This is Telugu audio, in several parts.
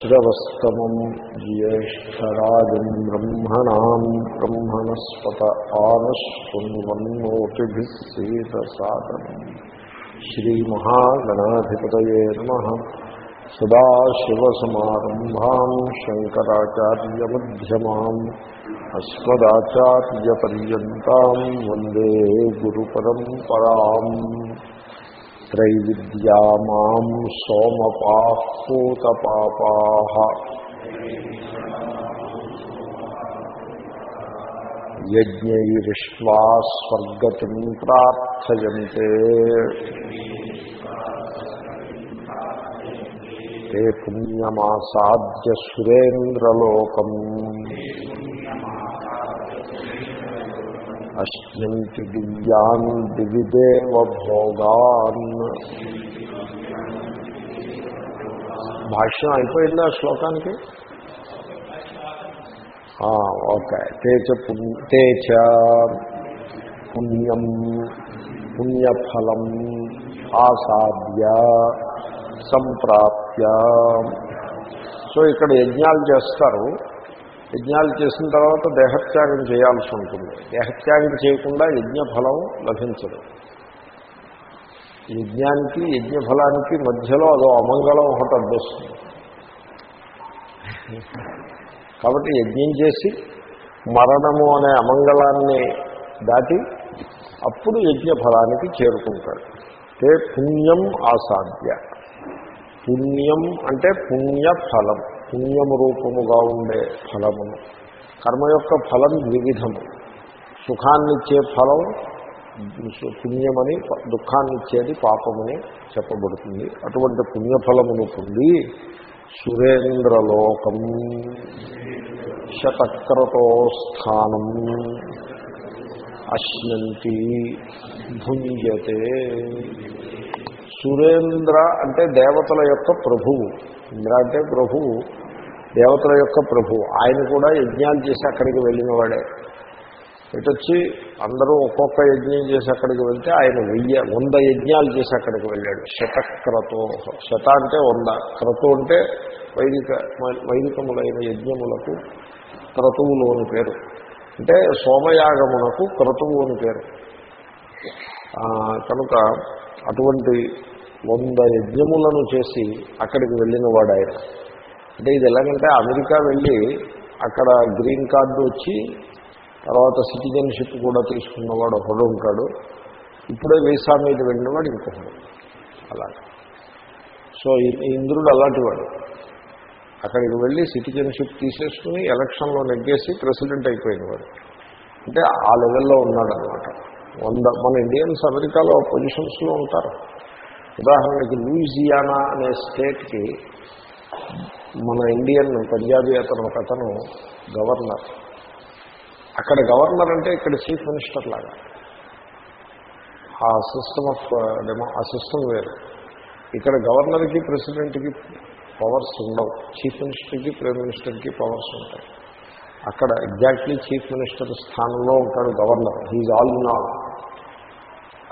శ్రవస్తమం జ్యేష్టరాజం బ్రహ్మణాం బ్రహ్మణస్పత ఆనశృణ్వన్నోతిభిः సీదసాదనం శ్రీమహాగణాధిపతయే నమ సదాశివసమారంభాం శంకరాచార్యమ్యమాం అస్మదాచార్యపర్యంతం వందే గురుపరంపరాం త్రైవిద్యా మాం సోమపాః పూతపాపాः యజ్ఞైరిష్వా స్వర్గతిం ప్రార్థయంతే. ते పుణ్యమాసాద్య సురేంద్రలోకం. అశ్నంతి దివ్యాన్ దివిదేవ భోగాన్ భాష్యం అయిపోయిందా శ్లోకానికి? ఓకే. తేచ తేచ పుణ్యం పుణ్యఫలం ఆసాద్య సంప్రాప్య. సో ఇక్కడ యజ్ఞాలు చేస్తారు. యజ్ఞాలు చేసిన తర్వాత దేహత్యాగం చేయాల్సి ఉంటుంది. దేహత్యాగం చేయకుండా యజ్ఞఫలం లభించదు. యజ్ఞానికి యజ్ఞఫలానికి మధ్యలో అదో అమంగళం ఒకటి అడ్డొస్తుంది కాబట్టి యజ్ఞం చేసి మరణము అనే అమంగళాన్ని దాటి అప్పుడు యజ్ఞఫలానికి చేరుకుంటాడు. తే పుణ్యం ఆసాధ్య. పుణ్యం అంటే పుణ్యఫలం. పుణ్యము రూపముగా ఉండే ఫలమును కర్మ యొక్క ఫలం ద్వివిధము. సుఖాన్నిచ్చే ఫలం పుణ్యమని దుఃఖాన్నిచ్చేది పాపమని చెప్పబడుతుంది. అటువంటి పుణ్యఫలమును పొంది సురేంద్రలోకం శతక్రతో స్థానం అశ్నంతి భుంజతే. సురేంద్ర అంటే దేవతల యొక్క ప్రభువు. ఇంద్ర అంటే ప్రభువు. దేవతల యొక్క ప్రభు. ఆయన కూడా యజ్ఞాలు చేసి అక్కడికి వెళ్ళిన వాడే ఇటొచ్చి అందరూ ఒక్కొక్క యజ్ఞం చేసి అక్కడికి వెళ్తే ఆయన వెయ్య వంద యజ్ఞాలు చేసి అక్కడికి వెళ్ళాడు. శతక్రతో. శత అంటే వంద. క్రతు అంటే వైదిక వైదికములైన యజ్ఞములకు క్రతువులు అని పేరు. అంటే సోమయాగమునకు క్రతువు అని పేరు. కనుక అటువంటి వంద యజ్ఞములను చేసి అక్కడికి వెళ్ళిన వాడు ఆయన అంటే ఇది ఎలాగంటే అమెరికా వెళ్ళి అక్కడ గ్రీన్ కార్డు వచ్చి తర్వాత సిటిజన్షిప్ కూడా తీసుకున్నవాడు ఒకడు ఉంటాడు. ఇప్పుడే వీసా మీద వెళ్ళినవాడు ఇంకొకడు. అలా సో ఇంద్రుడు అలాంటి వాడు. అక్కడికి వెళ్ళి సిటిజన్షిప్ తీసేసుకుని ఎలక్షన్లో నెగ్గేసి ప్రెసిడెంట్ అయిపోయినవాడు అంటే ఆ లెవెల్లో ఉన్నాడు అనమాట వంద మన ఇండియన్స్ అమెరికాలో పొజిషన్స్లో ఉంటారు. ఉదాహరణకి లూయిజియానా అనే స్టేట్కి మన ఇండియన్ పంజాబీ అతను ఒక అతను గవర్నర్. అక్కడ గవర్నర్ అంటే ఇక్కడ చీఫ్ మినిస్టర్ లాగా. ఆ సిస్టమ్ ఆఫ్ డెమో ఆ సిస్టమ్ వేరు. ఇక్కడ గవర్నర్కి ప్రెసిడెంట్కి పవర్స్ ఉండవు. చీఫ్ మినిస్టర్కి ప్రైమ్ మినిస్టర్కి పవర్స్ ఉంటాయి. అక్కడ ఎగ్జాక్ట్లీ చీఫ్ మినిస్టర్ స్థానంలో ఉంటాడు governor. He's all in all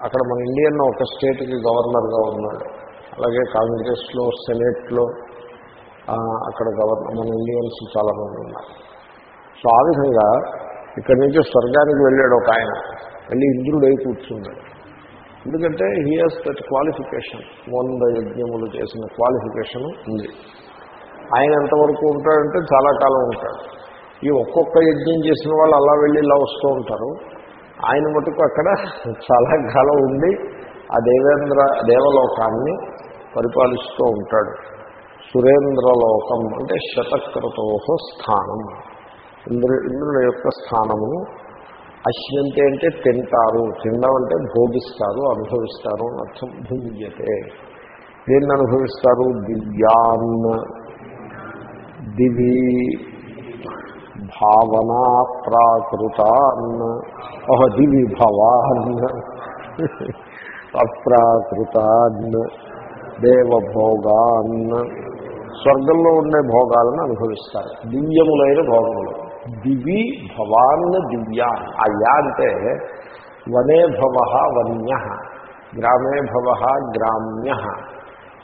అక్కడ మన ఇండియన్ ఒక స్టేట్కి గవర్నర్గా ఉన్నాడు. అలాగే కాంగ్రెస్లో సెనేట్లో అక్కడ గవర్నర్ మన ఇండియన్స్ చాలామంది ఉన్నారు. సో ఆ విధంగా ఇక్కడి నుంచి స్వర్గానికి వెళ్ళాడు ఒక ఆయన. వెళ్ళి ఇంద్రుడై కూర్చున్నాడు. ఎందుకంటే హీ హాజ్ దట్ క్వాలిఫికేషన్ వంద యజ్ఞములు చేసిన క్వాలిఫికేషన్ ఉంది. ఆయన ఎంతవరకు ఉంటాడంటే చాలా కాలం ఉంటాడు. ఈ ఒక్కొక్క యజ్ఞం చేసిన వాళ్ళు అలా వెళ్ళి ఇలా వస్తూ ఉంటారు. ఆయన మటుకు అక్కడ చాలా కాలం ఉండి ఆ దేవేంద్ర దేవలోకాన్ని పరిపాలిస్తూ ఉంటాడు. సురేంద్రలోకం అంటే శతక్రతో స్థానం. ఇంద్రు ఇంద్రుల యొక్క స్థానమును అశ్వంతి అంటే తింటారు. తినడం అంటే భోగిస్తారు అనుభవిస్తారు అని అర్థం భుంజతే. దేన్ని అనుభవిస్తారు? దివ్యాన్. దివి భావనా ప్రాకృతాన్. ఓహ దివి భవాన్. అప్రాకృతాన్. దేవభోగాన్. స్వర్గంలో ఉండే భోగాలను అనుభవిస్తారు. దివ్యములైన భోగములు. దివి భవాన్ దివ్యాన్. ఆ యా అంటే వనే భవ వన్య గ్రామే భవ గ్రామ్య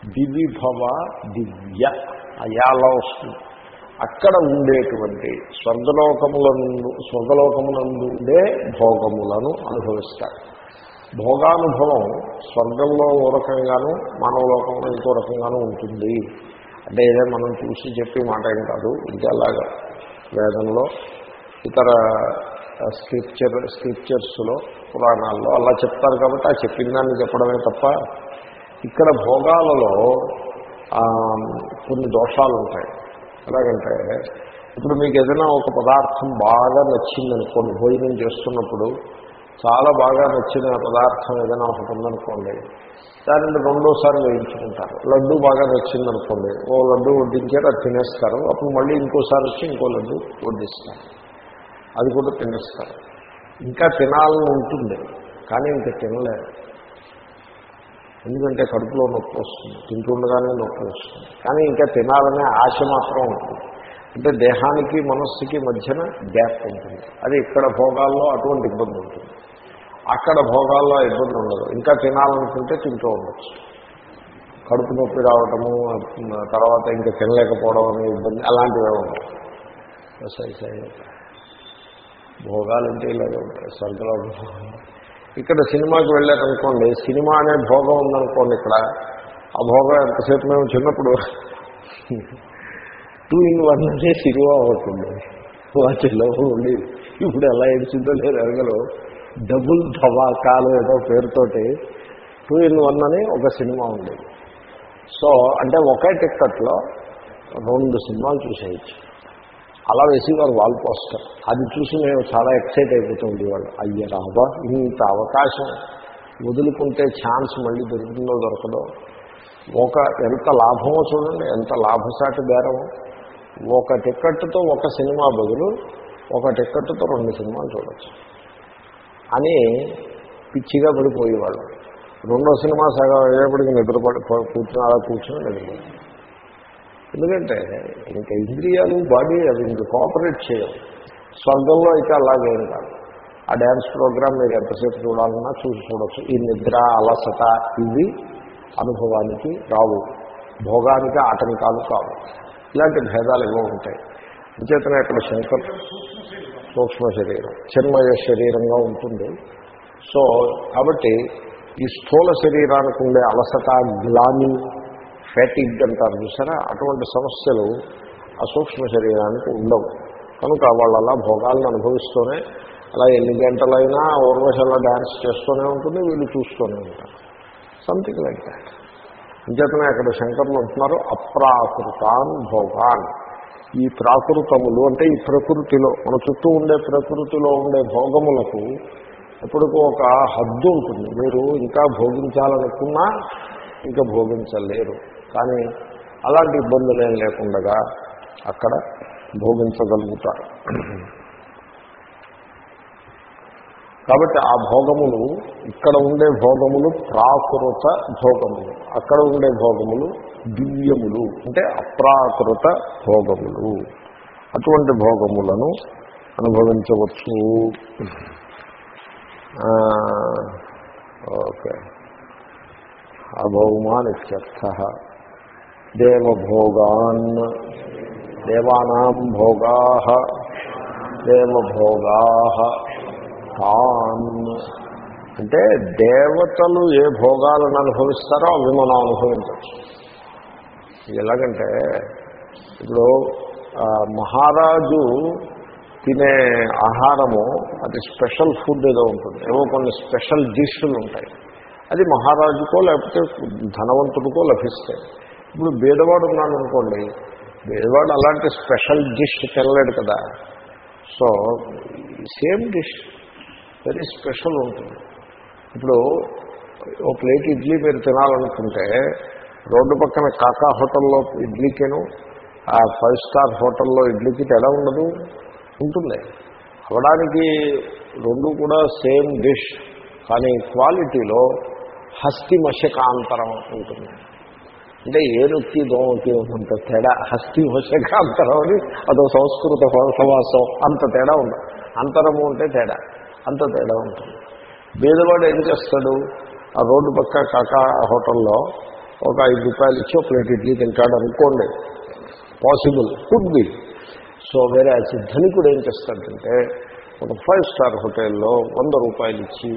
దివి భవ దివ్య. అయాలా వస్తుంది. అక్కడ ఉండేటువంటి స్వర్గలోకములందు స్వర్గలోకములందు ఉండే భోగములను అనుభవిస్తారు. భోగానుభవం స్వర్గంలో ఓ రకంగాను మానవలోకంలో ఇంకో రకంగాను ఉంటుంది. అంటే ఏదో మనం చూసి చెప్పి మాట ఏం కాదు. ఇంకా అలాగా వేదంలో ఇతర స్క్రిప్చర్ స్క్రిప్చర్స్లో పురాణాల్లో అలా చెప్తారు కాబట్టి ఆ చెప్పిన దాన్ని చెప్పడమే తప్ప ఇక్కడ భోగాలలో కొన్ని దోషాలు ఉంటాయి ఎలాగంటే ఇప్పుడు మీకు ఏదైనా ఒక పదార్థం బాగా నచ్చిందనుకోండి భోజనం చేస్తున్నప్పుడు చాలా బాగా నచ్చిన పదార్థం ఏదైనా ఒకటి ఉందనుకోండి దానిని రెండోసారి వేయించుకుంటారు. లడ్డు బాగా నచ్చిందనుకోండి ఓ లడ్డు వడ్డించారు అది తినేస్తారు. అప్పుడు మళ్ళీ ఇంకోసారి వచ్చి ఇంకో లడ్డు వడ్డిస్తారు. అది కూడా తినేస్తారు. ఇంకా తినాలని ఉంటుంది కానీ ఇంకా తినలేదు. ఎందుకంటే కడుపులో నొప్పి వస్తుంది తింటుండగానే నొప్పి వస్తుంది. కానీ ఇంకా తినాలనే ఆశ మాత్రం ఉంటుంది. అంటే దేహానికి మనస్సుకి మధ్యన గ్యాప్ ఉంటుంది. అది ఇక్కడ భోగాల్లో అటువంటి ఇబ్బంది ఉంటుంది. అక్కడ భోగాల్లో ఇబ్బంది ఉండదు. ఇంకా తినాలనుకుంటే తింటూ ఉండొచ్చు. కడుపు నొప్పి రావటము తర్వాత ఇంకా తినలేకపోవడం అనే ఇబ్బంది అలాంటివే ఉండవు. భోగాలంటే భోగాలు అంటే ఇలాగే ఉంటాయి. స్వర్గలో ఇక్కడ సినిమాకి వెళ్ళారనుకోండి సినిమా అనే భోగం ఉందనుకోండి ఇక్కడ. ఆ భోగం ఎంతసేపు మేము చిన్నప్పుడు టూ ఇన్ వన్ అనే సినిమా అవుతుంది వాటిలో ఉండి ఇప్పుడు ఎలా ఏడ్చిందో లేదు అరగలో డబుల్ ధవాకాలు ఏదో పేరుతోటి టూ ఇన్ వన్ అని ఒక సినిమా ఉండేది సో అంటే ఒకే టిక్కెట్లో రెండు సినిమాలు చూసేయచ్చు. అలా వేసేవారు వాల్ పోస్తారు అది చూసి మేము చాలా ఎక్సైట్ అయిపోతూ ఉండేవాళ్ళు. అయ్య రాబా ఇంత అవకాశం వదులుకుంటే ఛాన్స్ మళ్ళీ దొరుకుతుందో దొరకదో? ఒక ఎంత లాభమో చూడండి ఎంత లాభసాటి బేరమో ఒక టిక్కెట్తో ఒక సినిమా బదులు ఒక టిక్కెట్తో రెండు సినిమాలు చూడొచ్చు. అని పిచ్చిగా పడిపోయేవాళ్ళు. రెండో సినిమా సగం అయ్యేప్పటికి నిద్రపడి కూర్చుని అలా కూర్చుని నిద్రపడి ఎందుకంటే ఇంకా ఇంద్రియాలు బాడీ అవి ఇంకా కోఆపరేట్ చేయవు. స్వర్గంలో అయితే అలాగేం కాదు. ఆ డ్యాన్స్ ప్రోగ్రామ్ మీరు ఎంతసేపు చూడాలన్నా చూసి చూడొచ్చు. ఈ నిద్ర అలసట ఇవి అనుభవానికి రావు. భోగానికి ఆటంకాలు కావు. ఇలాంటి భేదాలు ఏవో ఉంటాయి. అంచేతనే ఇక్కడ శంకర్ సూక్ష్మ శరీరం చిన్మయ శరీరంగా ఉంటుంది. సో కాబట్టి ఈ స్థూల శరీరానికి ఉండే అలసట గ్లాని ఫ్యాటిగ్ అంటారు చూసారా? అటువంటి సమస్యలు ఆ సూక్ష్మ శరీరానికి ఉండవు. కనుక వాళ్ళు అలా భోగాలను అనుభవిస్తూనే అలా ఎన్ని గంటలైనా ఊర్వశల డ్యాన్స్ చేస్తూనే ఉంటుంది వీళ్ళు చూస్తూనే ఉంటారు. సంథింగ్ లైక్ దాట్ అంచేతనే అక్కడ శంకర్లు అంటున్నారు అప్రాకృతాన్ భోగాన్. ఈ ప్రాకృతములు అంటే ఈ ప్రకృతిలో మన చుట్టూ ఉండే ప్రకృతిలో ఉండే భోగములకు ఎప్పటికూ ఒక హద్దు ఉంటుంది. మీరు ఇంకా భోగించాలనుకున్నా ఇంకా భోగించలేరు. కానీ అలాంటి ఇబ్బందులు ఏం లేకుండా అక్కడ భోగించగలుగుతారు. కాబట్టి ఆ భోగములు ఇక్కడ ఉండే భోగములు ప్రాకృత భోగములు. అక్కడ ఉండే భోగములు దివ్యములు అంటే అప్రాకృత భోగములు. అటువంటి భోగములను అనుభవించవచ్చు. ఓకే. అభౌమాన్ ఇత్యర్థ దేవభోగాన్ దేవానాం భోగా దేవభోగా తాన్. అంటే దేవతలు ఏ భోగాలను అనుభవిస్తారో అవి మనం అనుభవించవచ్చు. ఎలాగంటే ఇప్పుడు మహారాజు తినే ఆహారము అది స్పెషల్ ఫుడ్ ఏదో ఉంటుంది. ఏవో కొన్ని స్పెషల్ డిష్లు ఉంటాయి. అది మహారాజుకో లేకపోతే ధనవంతుడికో లభిస్తాయి. ఇప్పుడు బీదవాడు ఉన్నాడు అనుకోండి బీదవాడు అలాంటి స్పెషల్ డిష్ తినలేడు కదా. So same dish very special ఉంటుంది. ఇప్పుడు ఓ ప్లేట్ ఇడ్లీ మీరు తినాలనుకుంటే రోడ్డు పక్కన కాకా హోటల్లో ఇడ్లీకేను ఆ ఫైవ్ స్టార్ హోటల్లో ఇడ్లీకి తేడా ఉండదు ఉంటుంది. అవడానికి రెండు కూడా సేమ్ డిష్ కానీ క్వాలిటీలో హస్తి మశకాంతరం ఉంటుంది. అంటే ఏనుక్కి దోమకి అంత తేడా హస్తి మశకాంతరం అని అదో సంస్కృత సమాసం అంత తేడా ఉండదు. అంతరము అంటే తేడా అంత తేడా ఉంటుంది. బీదవాడు ఏం చేస్తాడు? ఆ రోడ్డు పక్క కాకా హోటల్లో ఒక ఐదు రూపాయలు ఇచ్చి ఒక ప్లేట్ ఇడ్లీ తింటాడు అనుకోండి. పాసిబుల్ కుడ్ బి సో వేరే ధనికుడు ఏం చేస్తాడంటే ఒక ఫైవ్ స్టార్ హోటల్లో వంద రూపాయలు ఇచ్చి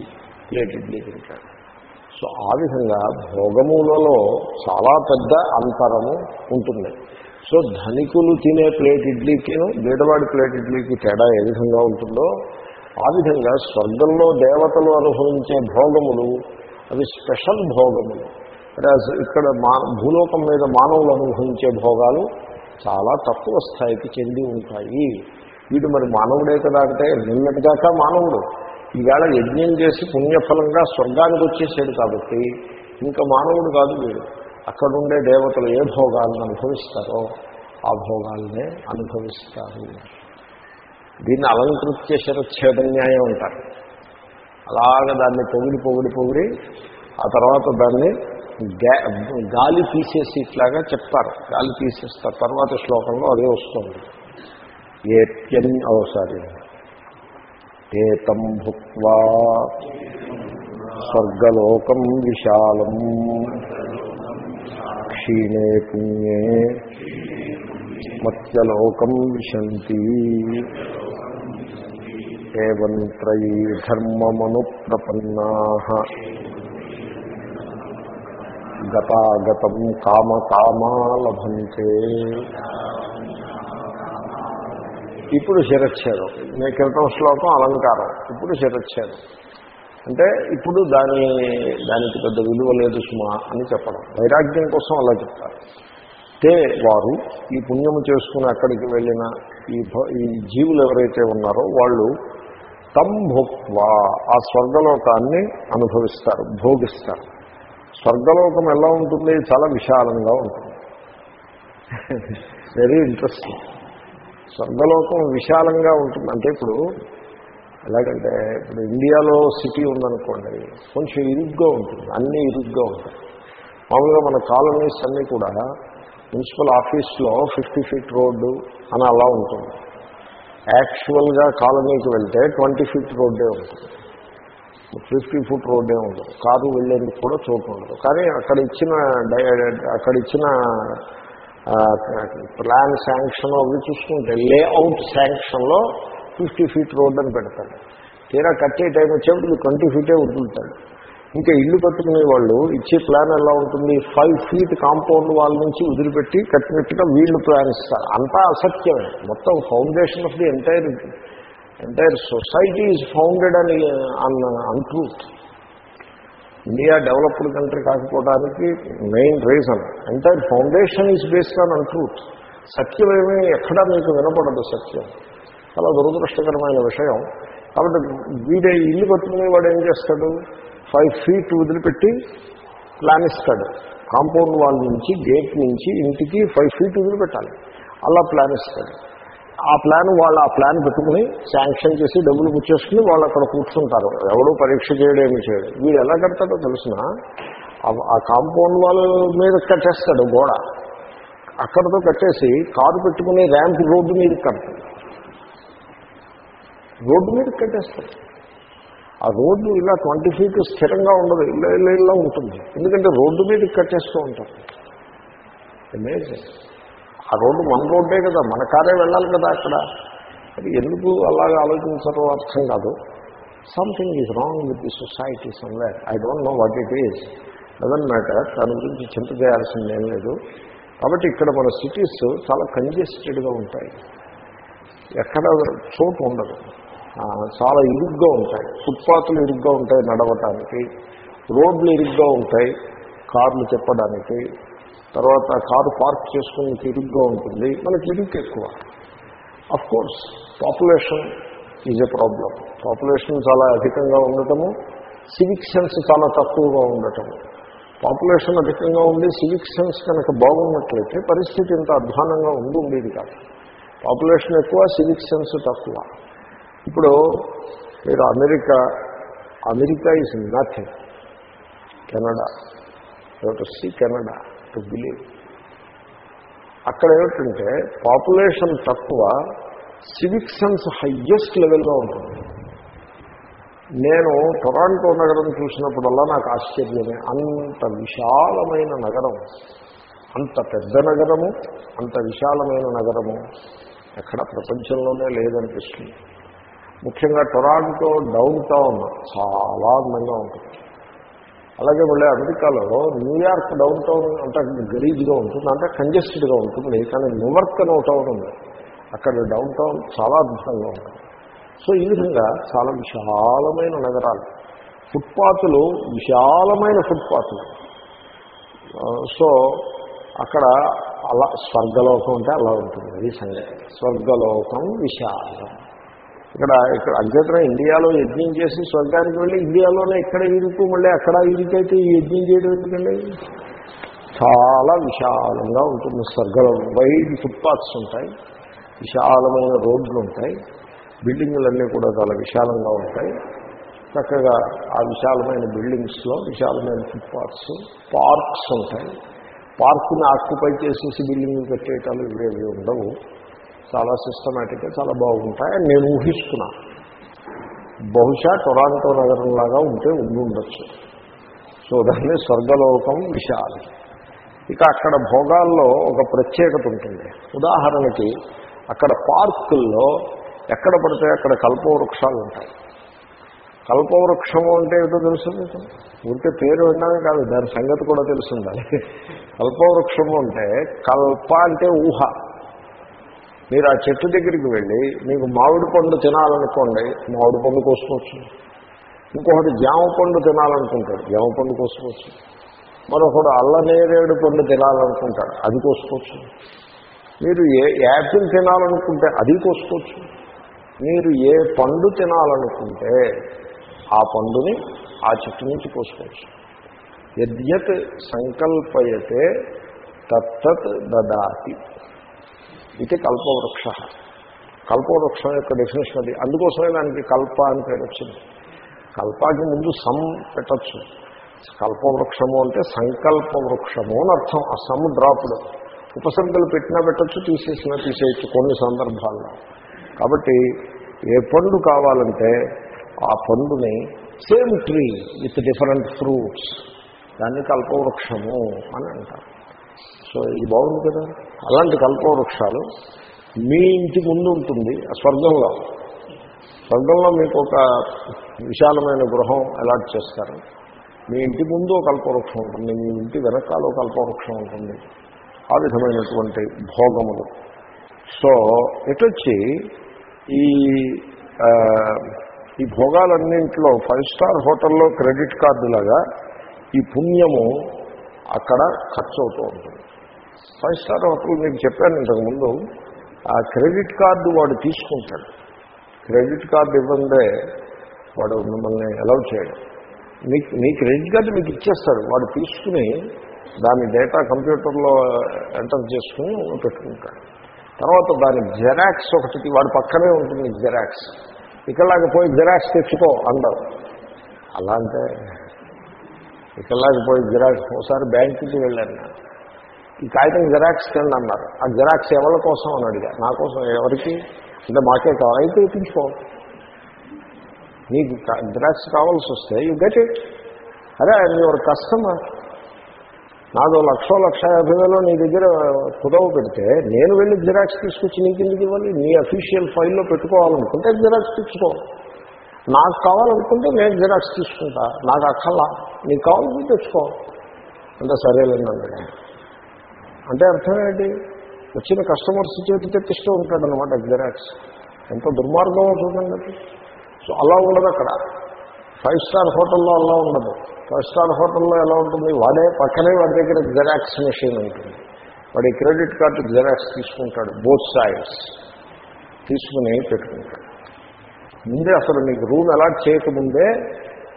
ప్లేట్ ఇడ్లీ తింటాడు. సో ఆ విధంగా భోగములలో చాలా పెద్ద అంతరము ఉంటుంది. సో ధనికులు తినే ప్లేట్ ఇడ్లీకిను బీడవాడి ప్లేట్ ఇడ్లీకి తేడా ఏ విధంగా ఉంటుందో ఆ విధంగా స్వర్గంలో దేవతలు అనుభవించే భోగములు అవి స్పెషల్ భోగములు. ఇక్కడ మా భూలోకం మీద మానవులు అనుభవించే భోగాలు చాలా తక్కువ స్థాయికి చెంది ఉంటాయి. వీడు మరి మానవుడే కదా అంటే నిన్నటిదాకా మానవుడు? ఈవేళ యజ్ఞం చేసి పుణ్యఫలంగా స్వర్గానికి వచ్చేసాడు కాబట్టి ఇంకా మానవుడు కాదు వీడు. అక్కడుండే దేవతలు ఏ భోగాలను అనుభవిస్తారో ఆ భోగాలనే అనుభవిస్తారు. దీన్ని అలంకృత్య శరచ్ఛేద న్యాయం అంటారు. అలాగ దాన్ని పొగిడి పొగిడి పొగిడి ఆ తర్వాత దాన్ని గాలి తీసేసి ఇట్లాగా చెప్తారు గాలి తీసేస్తారు తర్వాత శ్లోకంలో అదే వస్తుంది. ఏత్యన్ అవసారి ఏతం భుక్వా స్వర్గలోకం విశాలం. క్షీణే పుణ్యే మత్స్యలోకం విశంతి. ఏం త్రయీ ధర్మమను ప్రపన్నా గతాగతం కామ కామాలభించే. ఇప్పుడు శిరచ్ఛేదం. నేను క్రితం శ్లోకం అలంకారం. ఇప్పుడు శిరచ్ఛేదం. అంటే ఇప్పుడు దాని దానికి పెద్ద విలువ లేదు సుమా అని చెప్పడం. వైరాగ్యం కోసం అలా చెప్తారు. తే వారు ఈ పుణ్యము చేసుకుని అక్కడికి వెళ్ళిన ఈ భ- ఈ జీవులు ఎవరైతే ఉన్నారో వాళ్ళు తం భోక్వా ఆ స్వర్గలోకాన్ని అనుభవిస్తారు భోగిస్తారు. స్వర్గలోకం ఎలా ఉంటుంది? చాలా విశాలంగా ఉంటుంది. వెరీ ఇంట్రెస్టింగ్ స్వర్గలోకం విశాలంగా ఉంటుంది. అంటే ఇప్పుడు ఎలాగంటే ఇప్పుడు ఇండియాలో సిటీ ఉందనుకోండి కొంచెం ఇరుగ్గా ఉంటుంది. అన్నీ ఇరుగ్గా ఉంటాయి. మామూలుగా మన కాలనీస్ అన్నీ కూడా మున్సిపల్ ఆఫీస్లో ఫిఫ్టీ ఫీట్ రోడ్డు అని అలా ఉంటుంది. యాక్చువల్గా కాలనీకి వెళ్తే ట్వంటీ ఫీట్ రోడ్డే ఉంటుంది. ఫిఫ్టీ ఫుట్ రోడ్డే ఉండదు. కారు వెళ్ళేందుకు కూడా చోటు ఉండదు. కానీ అక్కడ ఇచ్చిన డై- అక్కడ ఇచ్చిన ప్లాన్ శాంక్షన్ అవి చూసుకుంటే లేఅవుట్ శాంక్షన్లో ఫిఫ్టీ ఫీట్ రోడ్ అని పెడతాడు. తీరా కట్టే టైం వచ్చేప్పుడు ట్వంటీ ఫీటే వదులుతాడు. ఇంకా ఇల్లు కట్టుకునే వాళ్ళు ఇచ్చే ప్లాన్ ఎలా ఉంటుంది? ఫైవ్ ఫీట్ కాంపౌండ్ వాళ్ళ నుంచి వదిలిపెట్టి కట్టినట్టుగా వీళ్ళు ప్లాన్ ఇస్తారు. అంతా అసత్యమే. మొత్తం foundation of the entire entire society is founded అని an untruth India developed country కాకపోవడానికి main reason entire foundation is based on untruth సత్యం ఏమీ ఎక్కడా మీకు వినపడదు సత్యం. చాలా దురదృష్టకరమైన విషయం. కాబట్టి వీడే ఇల్లు కట్టుకునే వాడు ఏం చేస్తాడు? ఫైవ్ ఫీట్ వదిలిపెట్టి ప్లాన్ ఇస్తాడు. కాంపౌండ్ వాల్ నుంచి గేట్ నుంచి ఇంటికి ఫైవ్ ఫీట్ వదిలిపెట్టాలి. అలా ప్లాన్ ఇస్తాడు. ఆ ప్లాన్ వాళ్ళు ఆ ప్లాన్ పెట్టుకుని శాంక్షన్ చేసి డబ్బులు పుచ్చేసుకుని వాళ్ళు అక్కడ కూర్చుంటారు. ఎవడో పరీక్ష చేయడం ఏమి చేయడు. వీడు ఎలా కడతాడో తెలిసిన? ఆ కాంపౌండ్ వాళ్ళ మీద కట్టేస్తాడు గోడ. అక్కడతో కట్టేసి కారు పెట్టుకుని ర్యాంప్ రోడ్డు మీద కడతాడు. రోడ్డు మీద కట్టేస్తాడు. ఆ రోడ్డు ఇలా ట్వంటీ ఫీట్ స్థిరంగా ఉండదు. ఇలా ఇలా ఇలా ఉంటుంది. ఎందుకంటే రోడ్డు మీద కట్టేస్తూ ఉంటారు. అమేజింగ్ ఆ రోడ్డు మన రోడ్డే కదా మన కారే వెళ్ళాలి కదా అక్కడ. అది ఎందుకు అలాగే ఆలోచించడం అర్థం కాదు. Something is wrong with the society somewhere I don't know what it is doesn't matter దాని గురించి చింత చేయాల్సింది ఏం లేదు. కాబట్టి ఇక్కడ మన సిటీస్ చాలా కంజెస్టెడ్గా ఉంటాయి. ఎక్కడ చోటు ఉండదు. చాలా ఇరుగ్గా ఉంటాయి. ఫుట్పాత్లు ఇరుగ్గా ఉంటాయి నడవటానికి. రోడ్లు ఇరుగ్గా ఉంటాయి. కార్లు చెప్పడానికి తర్వాత కారు పార్క్ చేసుకుని ఇరుగ్గా ఉంటుంది. మనకి ఇరుగ్గు ఎక్కువ. Of course population is a problem population చాలా అధికంగా ఉండటము సివిక్ సెన్స్ చాలా తక్కువగా ఉండటము. పాపులేషన్ అధికంగా ఉండి సివిక్ సెన్స్ కనుక బాగున్నట్లయితే పరిస్థితి ఇంత అధ్వానంగా ఉండి ఉండేది కాదు. పాపులేషన్ ఎక్కువ సివిక్ సెన్స్ తక్కువ. ఇప్పుడు మీరు America America is nothing Canada see Canada to believe అక్కడ ఏమిటంటే పాపులేషన్ తక్కువ సివిక్ సెన్స్ హయ్యెస్ట్ లెవెల్లో ఉంటుంది. నేను టొరాంటో నగరం చూసినప్పుడల్లా నాకు ఆశ్చర్యమే. అంత విశాలమైన నగరం. అంత పెద్ద నగరము అంత విశాలమైన నగరము ఎక్కడ ప్రపంచంలోనే లేదనిపిస్తుంది. ముఖ్యంగా టొరాంటో డౌన్ టౌన్ చాలా అందంగా ఉంటుంది. అలాగే మళ్ళీ అమెరికాలో న్యూయార్క్ డౌన్ టౌన్ అంటే గరీబ్గా ఉంటుంది అంటే కంజెస్టెడ్గా ఉంటుంది కానీ న్యూవర్క్ అని ఒక టౌన్ ఉంది. అక్కడ డౌన్ టౌన్ చాలా అద్భుతంగా ఉంటుంది. సో ఈ విధంగా చాలా విశాలమైన నగరాలు ఫుట్పాత్లు విశాలమైన ఫుట్పాత్లు. సో అక్కడ అలా స్వర్గలోకం అంటే అలా ఉంటుంది అది సంగతి. స్వర్గలోకం విశాలం. ఇక్కడ ఇక్కడ అంచేతనే ఇండియాలో యజ్ఞం చేసి స్వర్గానికి వెళ్ళి ఇండియాలోనే ఇక్కడ ఇరుకు మళ్ళీ అక్కడ ఇరుకైతే ఈ యజ్ఞం చేయడం ఎందుకండి? చాలా విశాలంగా ఉంటుంది స్వర్గలో వైడ్ ఫుట్పాత్స్ ఉంటాయి విశాలమైన రోడ్లు ఉంటాయి బిల్డింగులన్నీ కూడా చాలా విశాలంగా ఉంటాయి. చక్కగా ఆ విశాలమైన బిల్డింగ్స్లో విశాలమైన ఫుట్పాత్స్ పార్క్స్ ఉంటాయి. పార్క్ని ఆక్యుపై చేసేసి బిల్డింగ్ కట్టేయటాలు ఇవేవి ఉండవు. చాలా సిస్టమేటిక్గా చాలా బాగుంటాయి. అని నేను ఊహిస్తున్నా. బహుశా టొరాంటో నగరంలాగా ఉంటే ఉండి ఉండొచ్చు. సో దాన్ని స్వర్గలోకం విశాలి. ఇక అక్కడ భోగాల్లో ఒక ప్రత్యేకత ఉంటుంది. ఉదాహరణకి అక్కడ పార్కుల్లో ఎక్కడ పడితే అక్కడ కల్పవృక్షాలు ఉంటాయి. కల్పవృక్షము అంటే ఏదో తెలుసు మీకు? ఉంటే పేరు వినడమే కాదు దాని సంగతి కూడా తెలుసు కల్పవృక్షము అంటే కల్ప అంటే ఊహ. మీరు ఆ చెట్టు దగ్గరికి వెళ్ళి మీకు మామిడి పండు తినాలనుకోండి మామిడి పండు కోసుకోవచ్చు ఇంకొకటి జామ పండు తినాలనుకుంటాడు జామ పండు కోసుకోవచ్చు మరొకడు అల్లనేరేడు పండు తినాలనుకుంటాడు అది కోసుకోవచ్చు మీరు ఏ యాపిల్ తినాలనుకుంటే అది కోసుకోవచ్చు మీరు ఏ పండు తినాలనుకుంటే ఆ పండుని ఆ చెట్టు నుంచి కోసుకోవచ్చు. యద్యత్ సంకల్పయతే తత్తత్ దదాతి. ఇది కల్పవృక్ష. కల్పవృక్షం యొక్క డెఫినేషన్ అది. అందుకోసమే దానికి కల్ప అని పేరు వచ్చింది. కల్పాకి ముందు సమ్ పెట్టచ్చు. కల్పవృక్షము అంటే సంకల్ప వృక్షము అని అర్థం. ఆ సమ్ డ్రాపుడు ఉపసర్గలు పెట్టినా పెట్టచ్చు తీసేసినా తీసేయచ్చు కొన్ని సందర్భాల్లో. కాబట్టి ఏ పండు కావాలంటే ఆ పండుని same tree with different fruits. దాన్ని కల్పవృక్షము అని అంటారు. సో ఇది బాగుంది కదా? అలాంటి కల్పవృక్షాలు మీ ఇంటి ముందు ఉంటుంది ఆ స్వర్గంలో. స్వర్గంలో మీకు ఒక విశాలమైన గృహం అలాట్ చేస్తారు. మీ ఇంటి ముందు కల్పవృక్షం ఉంటుంది మీ ఇంటి వెనకాల కల్పవృక్షం ఉంటుంది. ఆ విధమైనటువంటి భోగములు. సో ఎటొచ్చి ఈ ఈ భోగాలన్నింటిలో ఫైవ్ స్టార్ హోటల్లో క్రెడిట్ కార్డు లాగా ఈ పుణ్యము అక్కడ ఖర్చు అవుతూ ఉంటుంది. ఫైవ్ స్టార్ హోటల్ మీకు చెప్పాను ఇంతకుముందు ఆ క్రెడిట్ కార్డు వాడు తీసుకుంటాడు. క్రెడిట్ కార్డు ఇవ్వందే వాడు మిమ్మల్ని అలౌ చేయడం. మీకు మీ క్రెడిట్ కార్డు మీకు ఇచ్చేస్తాడు. వాడు తీసుకుని దాని డేటా కంప్యూటర్లో ఎంటర్ చేసుకుని పెట్టుకుంటాడు. తర్వాత దాని జెరాక్స్ ఒకటి వాడు పక్కనే ఉంటుంది జెరాక్స్. ఇక్కడలాగా పోయి జెరాక్స్ తెచ్చుకో అందరు అలా అంటే ఇక్కడలాగా పోయి జిరాక్స్ ఒకసారి బ్యాంకుకి వెళ్ళాను నేను. ఈ కాగితం జిరాక్స్ కింద అన్నారు. ఆ జిరాక్స్ ఎవరి కోసం అని అడిగా నా కోసం ఎవరికి? అంటే మాకే కావాలి. అయితే ఇప్పించుకో. నీకు జిరాక్స్ కావాల్సి వస్తే యూ గెట్ ఇట్ అరే ఐఎమ్ యువర్ కస్టమర్ నాదో లక్షో లక్ష యాభై వేలు నీ దగ్గర కుదవ పెడితే నేను వెళ్ళి జిరాక్స్ తీసుకొచ్చి నీకు ఎందుకు ఇవ్వాలి? నీ అఫీషియల్ ఫైల్లో పెట్టుకోవాలనుకుంటే జిరాక్స్ తెచ్చుకో నాకు కావాలనుకుంటే నేను జిరాక్స్ తీసుకుంటా. నాకు అక్కల్లా నీకు కావాలంటే తెచ్చుకో. అంటే సరేలేనండి అంటే అర్థం ఏంటి? వచ్చిన కస్టమర్స్ చేతి తెప్పిస్తూ ఉంటాడు అనమాట జిరాక్స్ ఎంత దుర్మార్గం చూడండి. అది సో అలా ఉండదు అక్కడ. ఫైవ్ స్టార్ హోటల్లో అలా ఉండదు. ఫైవ్ స్టార్ హోటల్లో ఎలా ఉంటుంది? వాడే పక్కనే వాడి దగ్గర జెరాక్స్ మెషిన్ ఉంటుంది. వాడి క్రెడిట్ కార్డు జెరాక్స్ తీసుకుంటాడు. బోత్ సైడ్స్ తీసుకుని పెట్టుకుంటాడు. ముందే అసలు మీకు రూమ్ అలాట్ చేయకముందే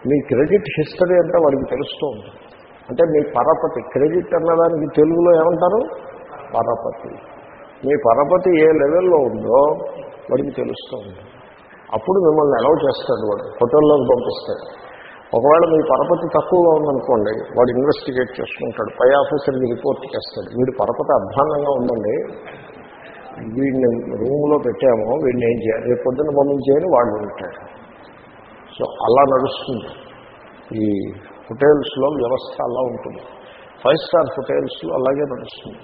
మీ క్రెడిట్ హిస్టరీ అంతా వాడికి తెలుస్తూ ఉంటుంది. అంటే మీ పరపతి క్రెడిట్ అన్నదానికి తెలుగులో ఏమంటారు? పరపతి. మీ పరపతి ఏ లెవెల్లో ఉందో వాడికి తెలుస్తూ ఉంటుంది. అప్పుడు మిమ్మల్ని అలౌ చేస్తాడు వాడు హోటల్లోకి పంపిస్తాడు. ఒకవేళ మీ పరపతి తక్కువగా ఉందనుకోండి వాడు ఇన్వెస్టిగేట్ చేసుకుంటాడు పై ఆఫీసర్కి రిపోర్ట్ చేస్తాడు. వీడి పరపతి అధ్వానంగా ఉందండి. వీడిని రూమ్లో పెట్టామో వీడిని ఏం చేయాలి? రేపు పొద్దున్న పంపించేయని వాడు ఉంటాడు సో అలా నడుస్తుంది. ఈ హోటల్స్లో వ్యవస్థ అలా ఉంటుంది. ఫైవ్ స్టార్ హోటల్స్లో అలాగే నడుస్తుంది.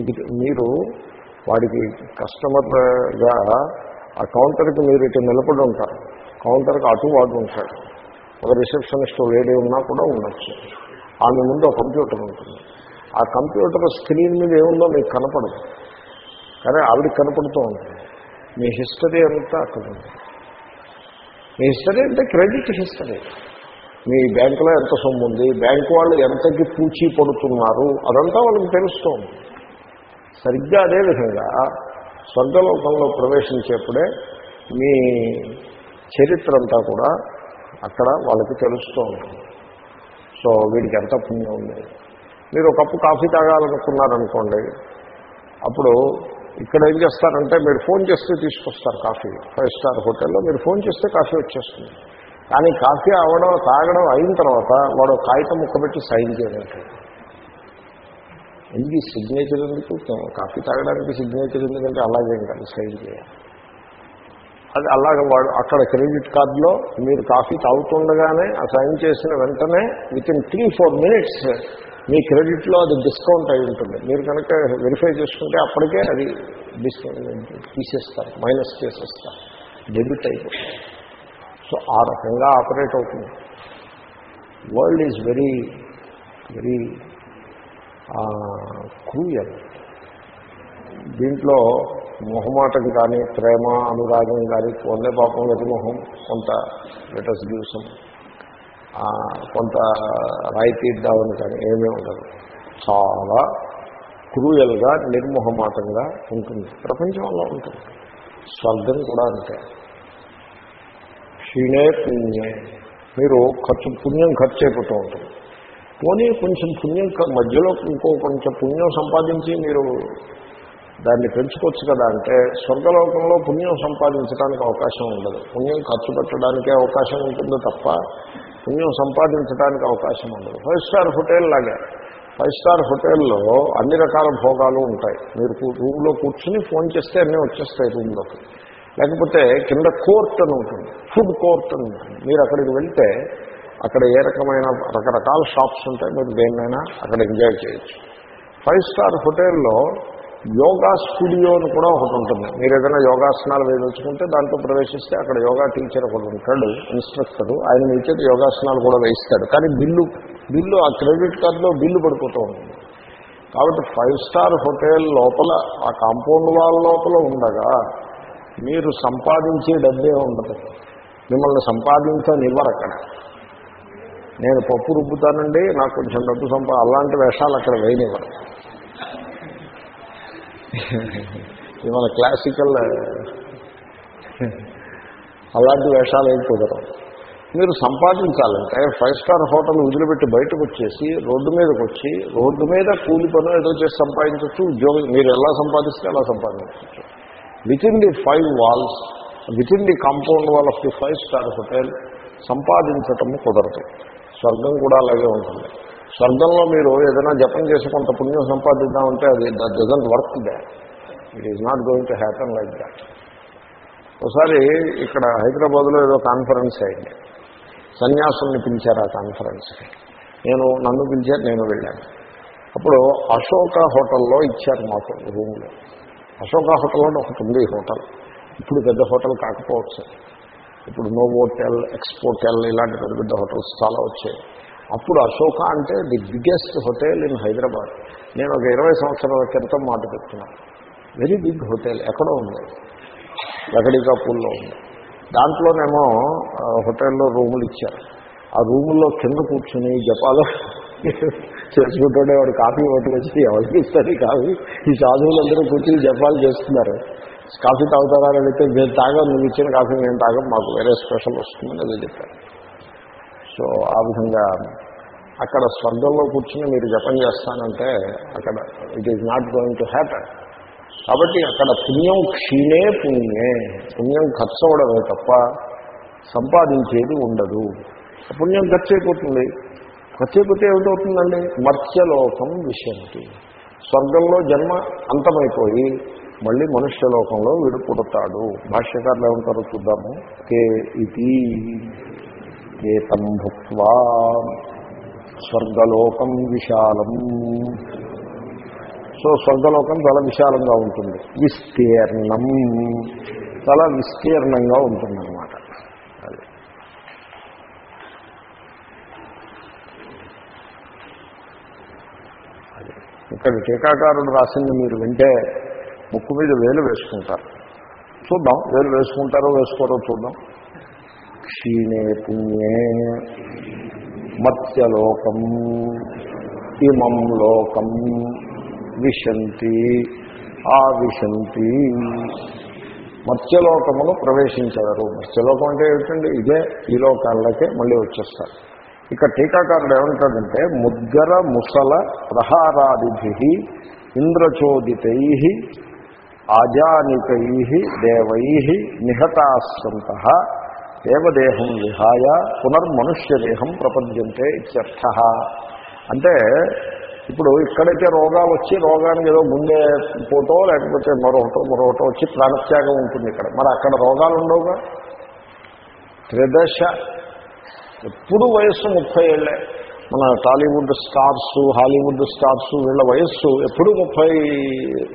ఇది మీరు వాడికి కస్టమర్గా ఆ కౌంటర్కి మీరు ఇటు నిలబడి ఉంటారు. కౌంటర్కి అటు వాడు ఉంటాడు. ఒక రిసెప్షనిస్ట్ లేడీ ఉన్నా కూడా ఉండొచ్చు. ఆమె ముందు ఒక కంప్యూటర్ ఉంటుంది. ఆ కంప్యూటర్ స్క్రీన్ మీద ఏముందో మీకు కనపడదు. కానీ ఆవిడ కనపడుతూ ఉంటుంది. మీ హిస్టరీ అంతా అక్కడ ఉంది. మీ హిస్టరీ అంటే క్రెడిట్ హిస్టరీ. మీ బ్యాంకులో ఎంత సొమ్ము ఉంది బ్యాంకు వాళ్ళు ఎంతకి పూచీ పడుతున్నారు? అదంతా వాళ్ళకి తెలుస్తోంది. సరిగ్గా అదేవిధంగా స్వర్గలోకంలో ప్రవేశించేప్పుడే మీ చరిత్ర అంతా కూడా అక్కడ వాళ్ళకి తెలుస్తూ ఉంటుంది సో వీడికి ఎంత పుణ్యం ఉంది. మీరు ఒక కప్పు కాఫీ తాగాలనుకున్నారనుకోండి అప్పుడు ఇక్కడ ఏం చేస్తారంటే మీరు ఫోన్ చేస్తే తీసుకొస్తారు కాఫీ. ఫైవ్ స్టార్ హోటల్లో మీరు ఫోన్ చేస్తే కాఫీ వచ్చేస్తుంది. కానీ కాఫీ అవడం తాగడం అయిన తర్వాత వాడు కాగితం ముక్క పెట్టి సైన్ చేయడానికి ఎందుకు సిగ్నేచర్ ఎందుకు? కాఫీ తాగడానికి సిగ్నేచర్ ఎందుకంటే అలాగే కాదు సైన్ చేయాలి. అది అలాగ వాడు అక్కడ క్రెడిట్ కార్డులో మీరు కాఫీ తాగుతుండగానే ఆ సైన్ చేసిన వెంటనే within three four minutes మీ క్రెడిట్లో అది డిస్కౌంట్ అయి ఉంటుంది. మీరు కనుక వెరిఫై చేసుకుంటే అప్పటికే అది డిస్కౌంట్ తీసేస్తారు మైనస్ చేసేస్తారు. డెబిట్ అయిపోతుంది. సో ఆ రకంగా ఆపరేట్ అవుతుంది. World is very very cruel. దీంట్లో మొహమాటం కానీ ప్రేమ అనురాగం కానీ పొందే పాపం వెతిమొహం కొంత లెటర్స్ గివ్సం కొంత రాయితీ ఇద్దామని కానీ ఏమీ ఉండదు. చాలా క్రూయల్గా నిర్మోహమాటంగా ఉంటుంది. ప్రపంచంలో ఉంటుంది. స్వర్గం కూడా అంటే క్షీణే పుణ్యే. మీరు ఖర్చు పుణ్యం ఖర్చు అయిపోతూ ఉంటుంది పోనీ కొంచెం పుణ్యం మధ్యలో ఇంకో కొంచెం పుణ్యం సంపాదించి మీరు దాన్ని పెంచుకోవచ్చు కదా అంటే స్వర్గలోకంలో పుణ్యం సంపాదించడానికి అవకాశం ఉండదు. పుణ్యం ఖర్చు పెట్టడానికే అవకాశం ఉంటుంది తప్ప పుణ్యం సంపాదించడానికి అవకాశం ఉండదు. ఫైవ్ స్టార్ హోటల్ లాగా. ఫైవ్ స్టార్ హోటల్లో అన్ని రకాల భోగాలు ఉంటాయి. మీరు రూమ్లో కూర్చుని ఫోన్ చేస్తే అన్నీ వచ్చేస్తాయి రూమ్లోకి. లేకపోతే కింద కోర్ట్ అని ఉంటుంది ఫుడ్ కోర్ట్ అని ఉంటుంది. మీరు అక్కడికి వెళ్తే అక్కడ ఏ రకమైన రకరకాల షాప్స్ ఉంటాయి మీరు దేన్నైనా అక్కడ ఎంజాయ్ చేయొచ్చు. ఫైవ్ స్టార్ హోటల్లో యోగా స్టూడియో అని కూడా ఒకటి ఉంటుంది. మీరు ఏదైనా యోగాసనాలు వేయించుకుంటే దాంట్లో ప్రవేశిస్తే అక్కడ యోగా టీచర్ ఒకటి ఉంటాడు ఇన్స్ట్రక్టర్. ఆయన మీ చేతి యోగాసనాలు కూడా వేయిస్తాడు. కానీ బిల్లు బిల్లు ఆ క్రెడిట్ కార్డులో బిల్లు పడిపోతూ ఉంటుంది. కాబట్టి ఫైవ్ స్టార్ హోటల్ లోపల ఆ కాంపౌండ్ వాళ్ళ లోపల ఉండగా మీరు సంపాదించే డబ్బే ఉండదు. మిమ్మల్ని సంపాదించనివ్వరు అక్కడ. నేను పప్పు రుబ్బుతానండి నాకు కొంచెం డబ్బు సంపా అలాంటి వేషాలు అక్కడ వేయనివ్వరు. ఇది మన క్లాసికల్ అలాంటి వేషాలు ఏం కుదరవు. మీరు సంపాదించాలంటే ఫైవ్ స్టార్ హోటల్ వదిలిపెట్టి బయటకు వచ్చేసి రోడ్డు మీదకి వచ్చి రోడ్డు మీద కూలి పనులు ఏదో చేసి సంపాదించవచ్చు ఉద్యోగం మీరు ఎలా సంపాదిస్తే అలా సంపాదించవచ్చు within the five walls within the compound wall of the five star hotel సంపాదించటం కుదరదు. స్వర్గం కూడా అలాగే ఉంటుంది. స్వర్గంలో మీరు ఏదైనా జపం చేసి కొంత పుణ్యం సంపాదిద్దామంటే అది that doesn't work that it is not going to happen like that ఒకసారి ఇక్కడ హైదరాబాద్లో ఏదో కాన్ఫరెన్స్ అయింది. సన్యాసుల్ని పిలిచారు ఆ కాన్ఫరెన్స్కి నేను నన్ను పిలిచారు నేను వెళ్ళాను. అప్పుడు అశోక హోటల్లో ఇచ్చారు మాకు రూమ్లో. అశోక హోటల్ అని ఒకటి ఉంది హోటల్. ఇప్పుడు పెద్ద హోటల్ కాకపోవచ్చు. ఇప్పుడు నోవోటెల్ ఎక్స్పోటెల్ ఇలాంటి పెద్ద పెద్ద హోటల్స్ చాలా వచ్చాయి. అప్పుడు అశోక అంటే the biggest hotel in Hyderabad. నేను ఒక ఇరవై సంవత్సరాల క్రితం మాట చెప్తున్నాను వెరీ బిగ్ హోటల్ ఎక్కడో ఉంది. లకడికాపూర్లో ఉంది. దాంట్లోనేమో హోటల్లో రూములు ఇచ్చారు. ఆ రూముల్లో కింద కూర్చుని జపాలో చేసుకుంటుండే వాడు కాఫీ పట్టుకొచ్చి ఎవరికి ఇస్తారు కాఫీ? ఈ సాధువులందరూ కూర్చుని జపాలు చేస్తున్నారు. కాఫీ తాగుతారా అని అడిగితే మేము తాగం నువ్వు ఇచ్చిన కాఫీ మేము తాగం మాకు వేరే స్పెషల్ వస్తుందని అది చెప్పారు. సో ఆ విధంగా అక్కడ స్వర్గంలో కూర్చుని మీరు జపం చేస్తానంటే అక్కడ it is not going to happen కాబట్టి అక్కడ పుణ్యం క్షీణే పుణ్యే. పుణ్యం ఖర్చు అవడమే తప్ప సంపాదించేది ఉండదు. పుణ్యం ఖర్చు అయిపోతుంది ప్రత్యేకత ఏమిటవుతుందండి? మత్స్యలోకం విషయంకి స్వర్గంలో జన్మ అంతమైపోయి మళ్ళీ మనుష్యలోకంలో వీడు పుడతాడు. భాష్యకారులు ఏమంటారు చూద్దాము. కే ఇది ఏతం భుక్వా స్వర్గలోకం విశాలం. సో స్వర్గలోకం చాలా విశాలంగా ఉంటుంది. విస్తీర్ణం. చాలా విస్తీర్ణంగా ఉంటుందన్నమాట. ఇక్కడ టీకాకారుడు రాసింది మీరు వింటే ముక్కు మీద వేలు వేసుకుంటారు. చూద్దాం వేలు వేసుకుంటారో వేసుకోరో చూద్దాం. క్షీణే పుణ్యే మత్స్యలోకం ఇమం లోకం విశంతి ఆ విశంతి మత్స్యలోకమును ప్రవేశించారు మత్స్యలోకం అంటే ఏమిటండి? ఇదే ఈ లోకాలకే మళ్ళీ వచ్చేస్తారు. ఇక్కడ టీకాకారుడు ఏమంటాడంటే ముద్గర ముసల ప్రహారాదిభి ఇంద్రచోదితై ఆజానికై దేవై నిహతాసంత దేవదేహం విహాయ పునర్మనుష్యదేహం ప్రపద్యంతే ఇత్యర్థ. అంటే ఇప్పుడు ఇక్కడైతే రోగాలు వచ్చి రోగానికి ఏదో గుండె పోటో లేకపోతే మరొకటో మరొకటో వచ్చి ప్రాణత్యాగం ఉంటుంది ఇక్కడ. మరి అక్కడ రోగాలు ఉండవుగా? త్రిదశ ఎప్పుడు వయస్సు ముప్పై ఏళ్ళే. మన టాలీవుడ్ స్టార్స్ హాలీవుడ్ స్టార్స్ వీళ్ళ వయస్సు ఎప్పుడు ముప్పై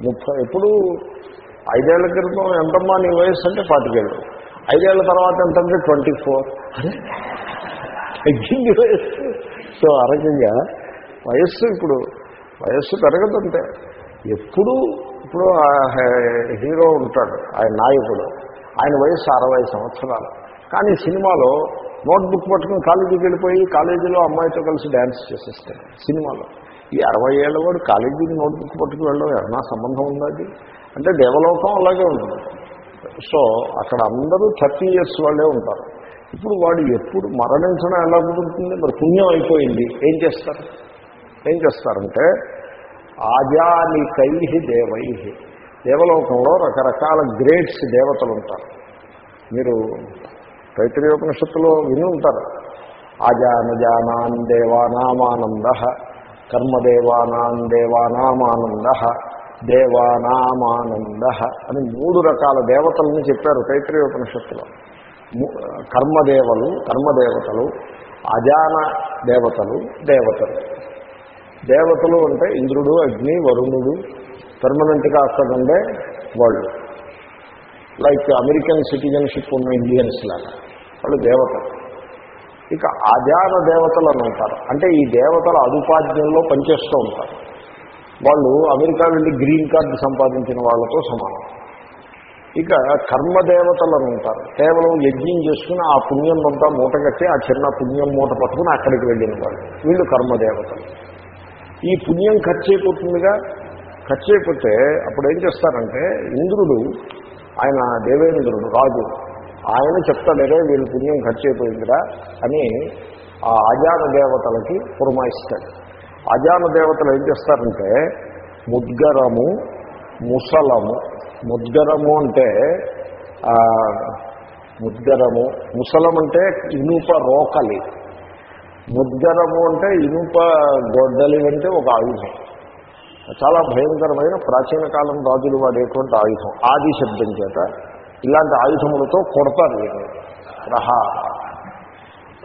ముప్పై ఎప్పుడు ఐదేళ్ళ క్రితం ఎంతమ్మా నీ వయస్సు అంటే పాతికేళ్ళు. ఐదేళ్ళ తర్వాత ఎంతంటే ట్వంటీ ఫోర్. తగ్గింది వయస్సు. సో ఆ రకంగా వయస్సు ఇప్పుడు వయస్సు పెరగదంటే ఎప్పుడు ఇప్పుడు హీరో ఉంటాడు ఆయన నాయకుడు. ఆయన వయస్సు అరవై సంవత్సరాలు. కానీ సినిమాలో నోట్బుక్ పట్టుకుని కాలేజీకి వెళ్ళిపోయి కాలేజీలో అమ్మాయితో కలిసి డ్యాన్స్ చేసేస్తాడు సినిమాలో. ఈ అరవై ఏళ్ళ వాడు కాలేజీకి నోట్బుక్ పట్టుకుని వెళ్ళడం ఏమన్నా సంబంధం ఉందా అది? అంటే దేవలోకం అలాగే ఉంటుంది. సో అక్కడ అందరూ థర్టీ ఇయర్స్ వాళ్ళే ఉంటారు. ఇప్పుడు వాడు ఎప్పుడు మరణించడం ఎలా కుదురుతుంది? మరి పుణ్యం అయిపోయింది. ఏం చేస్తారు? ఏం చేస్తారంటే ఆజానికై దేవై. దేవలోకంలో రకరకాల గ్రేట్స్ దేవతలు ఉంటారు మీరు తైత్రీయోపనిషత్తులో విని ఉంటారు. ఆజానజానాన్ దేవానామానంద కర్మదేవానాం దేవానామానంద దేవానామానంద అని మూడు రకాల దేవతలని చెప్పారు తైత్రీయోపనిషత్తులో కర్మదేవలు కర్మదేవతలు అజాన దేవతలు దేవతలు. దేవతలు అంటే ఇంద్రుడు అగ్ని వరుణుడు పర్మనెంట్గా అక్కడుండే వాళ్ళు. లైక్ అమెరికన్ సిటిజన్షిప్ ఉన్న ఇండియన్స్ లాగా వాళ్ళు దేవతలు. ఇక ఆజాన దేవతలు అని ఉంటారు. అంటే ఈ దేవతల అదుపాధ్యంలో పనిచేస్తూ ఉంటారు. వాళ్ళు అమెరికా వెళ్ళి గ్రీన్ కార్డు సంపాదించిన వాళ్ళతో సమానం. ఇక కర్మదేవతలు అని ఉంటారు. కేవలం యజ్ఞం చేసుకుని ఆ పుణ్యం అంతా మూట కట్టి ఆ చిన్న పుణ్యం మూట పట్టుకుని అక్కడికి వెళ్ళిన వాళ్ళు. వీళ్ళు కర్మదేవతలు. ఈ పుణ్యం ఖర్చు అయిపోతుందిగా? ఖర్చు అయిపోతే అప్పుడు ఏం చేస్తారంటే ఇంద్రుడు ఆయన దేవేంద్రుడు రాజు ఆయన చెప్తాడరే వీళ్ళ పుణ్యం ఖర్చు అయిపోయిందిరా అని ఆ అజాన దేవతలకి పురమాయిస్తాడు. అజాన దేవతలు ఏం చేస్తారంటే ముద్గరము ముసలము ముద్గరము అంటే ముద్గరము ముసలం అంటే ఇనుప రోకలి. ముద్గరము అంటే ఇనుప గొడ్డలి అంటే ఒక ఆయుధం. చాలా భయంకరమైన ప్రాచీన కాలం రాజులు వాడేటువంటి ఆయుధం ఆది శబ్దం చేత. ఇలాంటి ఆయుధములతో కొడతారు వీళ్ళు. ప్రహార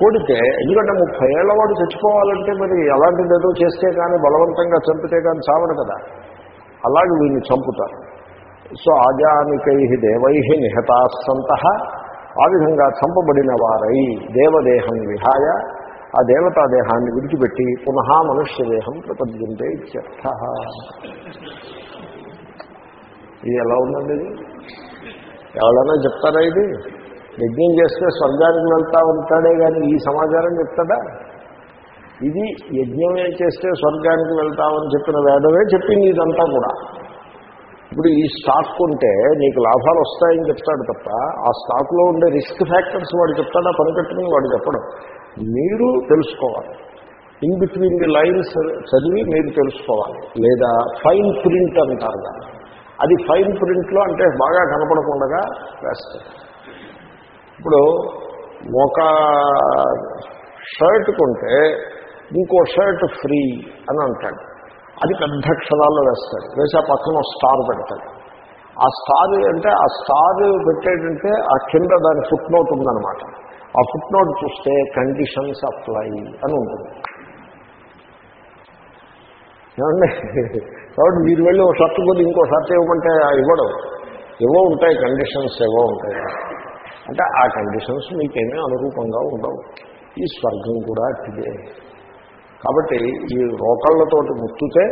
కొడితే ఎందుకంటే ముప్పై ఏళ్ళ వాడు చచ్చిపోవాలంటే మరి అలాంటిది ఏదో చేస్తే కానీ బలవంతంగా చంపితే కానీ చావడు కదా. అలాగే వీళ్ళు చంపుతారు. సో ఆజానికై దేవై నిహతాస్సంత. ఆ విధంగా చంపబడిన వారై దేవదేహం విహాయ. ఆ దేవతా దేహాన్ని విడిచిపెట్టి పునః మనుష్య దేహం ప్రపద్యంతే ఇత్యర్థ. ఇది ఎలా ఉందండి ఎవరైనా చెప్తారా ఇది? యజ్ఞం చేస్తే స్వర్గానికి వెళ్తా ఉంటాడే కానీ ఈ సమాచారం చెప్తాడా? ఇది యజ్ఞం ఏం చేస్తే స్వర్గానికి వెళ్తామని చెప్పిన వేదమే చెప్పింది ఇదంతా కూడా. ఇప్పుడు ఈ స్టాక్ ఉంటే నీకు లాభాలు వస్తాయని చెప్తాడు తప్ప ఆ స్టాక్లో ఉండే రిస్క్ ఫ్యాక్టర్స్ వాడు చెప్తాడా? పనికట్టుకుని వాడు చెప్పడం. మీరు తెలుసుకోవాలి. ఇన్ బిట్వీన్ ది లైన్స్ చదివి మీరు తెలుసుకోవాలి. లేదా ఫైన్ ప్రింట్ అంటారు కదా అది ఫైన్ ప్రింట్లో అంటే బాగా కనపడకుండా వేస్తారు ఇప్పుడు ఒక షర్ట్ కొంటే ఇంకో షర్ట్ ఫ్రీ అని అంటాడు. అది పెద్ద అక్షరాల్లో వేస్తాడు. వేసి ఆ పక్కన స్టార్ పెడతాడు. ఆ స్టార్ అంటే ఆ స్టార్ పెట్టేటంటే ఆ కింద దాని ఫుట్ నోట్ ఉందన్నమాట. ఆ ఫుట్ నోట్ చూస్తే కండిషన్స్ అప్లై అని ఉంటుంది. ఏమండి? కాబట్టి మీరు వెళ్ళి ఓ షర్ట్ కొద్ది ఇంకో షర్ట్ ఇవ్వమంటే ఇవ్వడం. ఏవో ఉంటాయి కండిషన్స్ ఏవో ఉంటాయి. అంటే ఆ కండిషన్స్ మీకేమీ అనురూపంగా ఉండవు. ఈ స్వర్గం కూడా అట్టిదే. కాబట్టి ఈ రోకళ్ళతోటి ముత్తుతే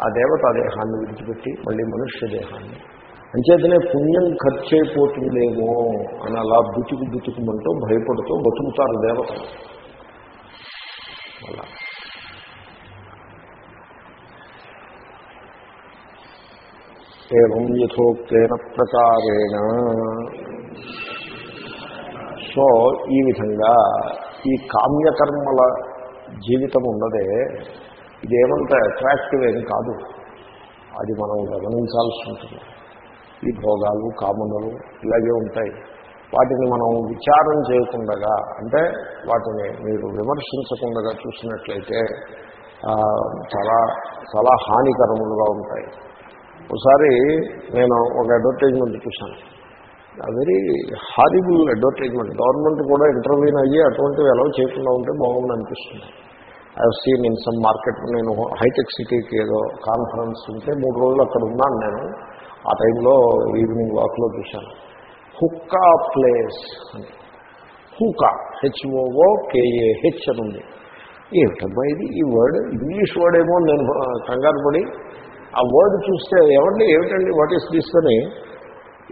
ఆ దేవత దేహాన్ని విడిచిపెట్టి మళ్ళీ మనుష్య దేహాన్ని. అంచేతనే పుణ్యం ఖర్చు అయిపోతుందేమో అని అలా బుతుకు బుతుకుమంటూ భయపడుతూ బతుకుతారు దేవతలు. అలా. ఏం యథోక్తేన ప్రకారేణ సో ఈ విధంగా ఈ కామ్యకర్మల జీవితం ఉన్నదే ఇదేమంత అట్రాక్టివ్ ఏం కాదు. అది మనం గమనించాల్సి ఉంటుంది. ఈ భోగాలు కామనలు ఇలాగే ఉంటాయి. వాటిని మనం విచారం చేయకుండా అంటే వాటిని మీరు విమర్శించకుండా చూసినట్లయితే చాలా చాలా హానికరములుగా ఉంటాయి. ఒకసారి నేను ఒక అడ్వర్టైజ్మెంట్ చూశాను. వెరీ హారిబుల్ అడ్వర్టైజ్మెంట్ గవర్నమెంట్ కూడా ఇంటర్వ్యూన్ అయ్యి అటువంటివి ఎలా చేయకుండా ఉంటే బాగుంది అనిపిస్తుంది. I seen in some market నేను హైటెక్ సిటీకి ఏదో కాన్ఫరెన్స్ ఉంటే మూడు రోజులు అక్కడ ఉన్నాను నేను. ఆ టైంలో ఈవినింగ్ వాక్లో చూశాను. హుక్కా ప్లేస్ అని. హూకా హెచ్ఓఓ కేఏహెచ్ అని ఉంది. ఏమిటమ్మా ఇది? ఈ వర్డ్ ఇంగ్లీష్ వర్డ్ ఏమో నేను కంగారు పడి ఆ వర్డ్ చూస్తే ఎవరిని ఏమిటండి వాట్ ఈస్ దిస్ అని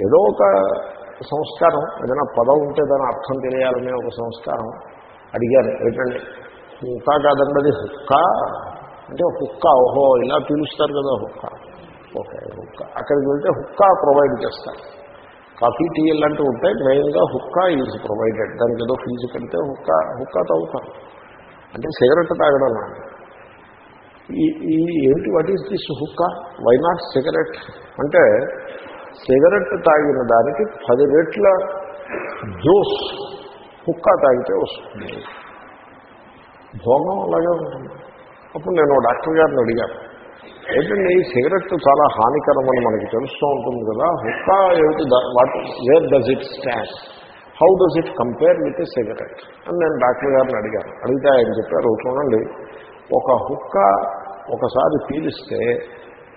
ఏదో ఒక సంస్కారం ఏదైనా పదం ఉంటే దాని అర్థం తెలియాలనే ఒక సంస్కారం అడిగాను ఏమిటండి? హుక్కా కాదండి అది హుక్కా? అంటే హుక్కా ఓహో ఇలా పిలుస్తారు కదా హుక్కా. ఓకే హుక్కా. అక్కడికి వెళ్తే హుక్కా ప్రొవైడ్ చేస్తారు. కాఫీ టీ ఇలాంటివి ఉంటాయి మెయిన్గా హుక్కా ఈజ్ ప్రొవైడెడ్ దానికి ఏదో ఫీజు కడితే హుక్కా హుక్కా తాగుతారు. అంటే సిగరెట్ తాగడం ఈ ఈ ఏంటి what is this hookah why not cigarette అంటే సిగరెట్ తాగిన దానికి పది రెట్ల జ్యూస్ హుక్కా తాగితే వస్తుంది. భోగం అలాగే ఉంటుంది. అప్పుడు నేను డాక్టర్ గారిని అడిగాను. ఏంటండి ఈ సిగరెట్ చాలా హానికరం అని మనకి తెలుస్తూ ఉంటుంది కదా. హుక్కా ఏమిటి? What where does it stand how does it compare with cigarette అని నేను డాక్టర్ గారిని అడిగాను. అడిగితే ఆయన చెప్పారు చూడండి ఒక హుక్క ఒకసారి పీలిస్తే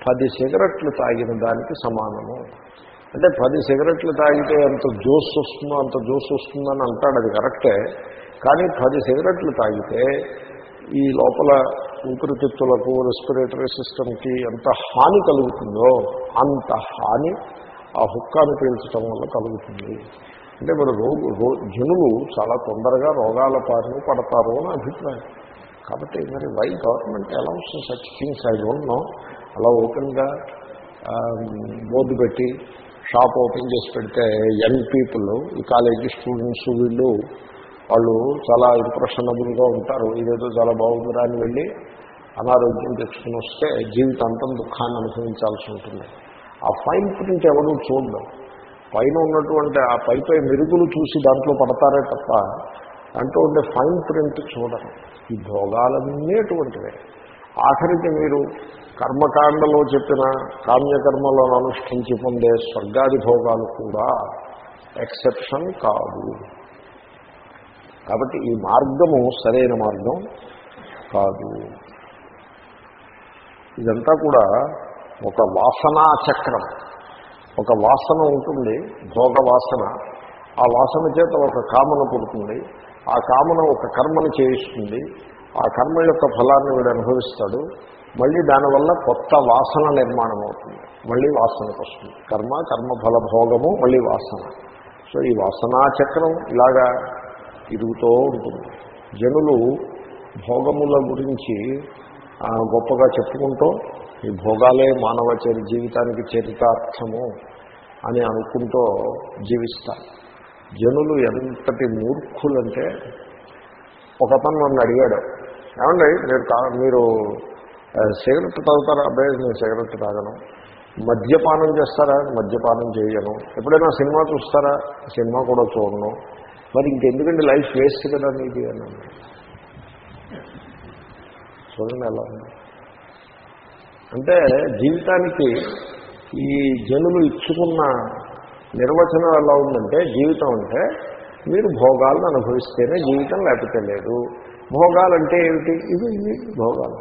పది సిగరెట్లు తాగిన దానికి సమానము. అంటే పది సిగరెట్లు తాగితే ఎంత జ్యూస్ వస్తుందో అంత జ్యూస్ వస్తుందని అంటాడు అది కరెక్టే. కానీ పది సిగరెట్లు తాగితే ఈ లోపల ఊపిరితిత్తులకు రెస్పిరేటరీ సిస్టమ్కి ఎంత హాని కలుగుతుందో అంత హాని ఆ హుక్కాను పీల్చడం వల్ల కలుగుతుంది. అంటే మరి రోగు జనులు చాలా తొందరగా రోగాల పారిన పడతారు అని అభిప్రాయం. కాబట్టి మరి why government allows such things I don't know అలా ఓపెన్గా బోర్డు పెట్టి షాప్ ఓపెన్ చేసి పెడితే యంగ్ పీపుల్ ఈ కాలేజీ స్టూడెంట్స్ వీళ్ళు వాళ్ళు చాలా ఇంప్రెషనబుల్గా ఉంటారు. ఇదేదో చాలా బాగుందిరా అని వెళ్ళి అనారోగ్యం తెచ్చుకుని వస్తే జీవితాంతం దుఃఖాన్ని అనుభవించాల్సి ఉంటుంది. ఆ ఫైన్ ప్రింట్ ఎవరు చూడడం పైన ఉన్నటువంటి ఆ పైపై మెరుగులు చూసి దాంట్లో పడతారే తప్ప దాంట్లో ఉండే ఫైన్ ప్రింట్ చూడరు. ఈ భోగాలన్నీ అటువంటివే. ఆఖరికి మీరు కర్మకాండలో చెప్పిన కామ్యకర్మలో అనుష్ఠించి పొందే స్వర్గాది భోగాలు కూడా ఎక్సెప్షన్ కాదు. కాబట్టి ఈ మార్గము సరైన మార్గం కాదు. ఇదంతా కూడా ఒక వాసనా చక్రం. ఒక వాసన ఉంటుంది భోగ వాసన ఆ వాసన చేత ఒక కామన పుడుతుంది. ఆ కామన ఒక కర్మను చేయిస్తుంది. ఆ కర్మ యొక్క ఫలాన్ని వీడు అనుభవిస్తాడు. మళ్ళీ దానివల్ల కొత్త వాసన నిర్మాణం అవుతుంది మళ్ళీ వాసనకు వస్తుంది. కర్మ కర్మఫల భోగము మళ్ళీ వాసన. సో ఈ వాసనా చక్రం ఇలాగా తిరుగుతూ ఉంటుంది. జనులు భోగముల గురించి గొప్పగా చెప్పుకుంటూ ఈ భోగాలే మానవ చరి జీవితానికి చరితార్థము అని అనుకుంటూ జీవిస్తారు. జనులు ఎంతటి మూర్ఖులంటే ఒకతను నన్ను అడిగాడు ఏమండి మీరు మీరు సిగరెట్ తాగుతారా? అబ్బాయి నేను సిగరెట్ తాగను. మద్యపానం చేస్తారా? మద్యపానం చేయను. ఎప్పుడైనా సినిమా చూస్తారా? సినిమా కూడా చూడను. మరి ఇంకెందుకంటే లైఫ్ వేస్ట్ కదా నీది అని చూడండి ఎలా ఉంది. అంటే జీవితానికి ఈ జనులు ఇచ్చుకున్న నిర్వచనం ఎలా ఉందంటే జీవితం అంటే మీరు భోగాలను అనుభవిస్తేనే జీవితం లేకపోతే లేదు. భోగాలంటే ఏమిటి? ఇవి ఇవి భోగాలు.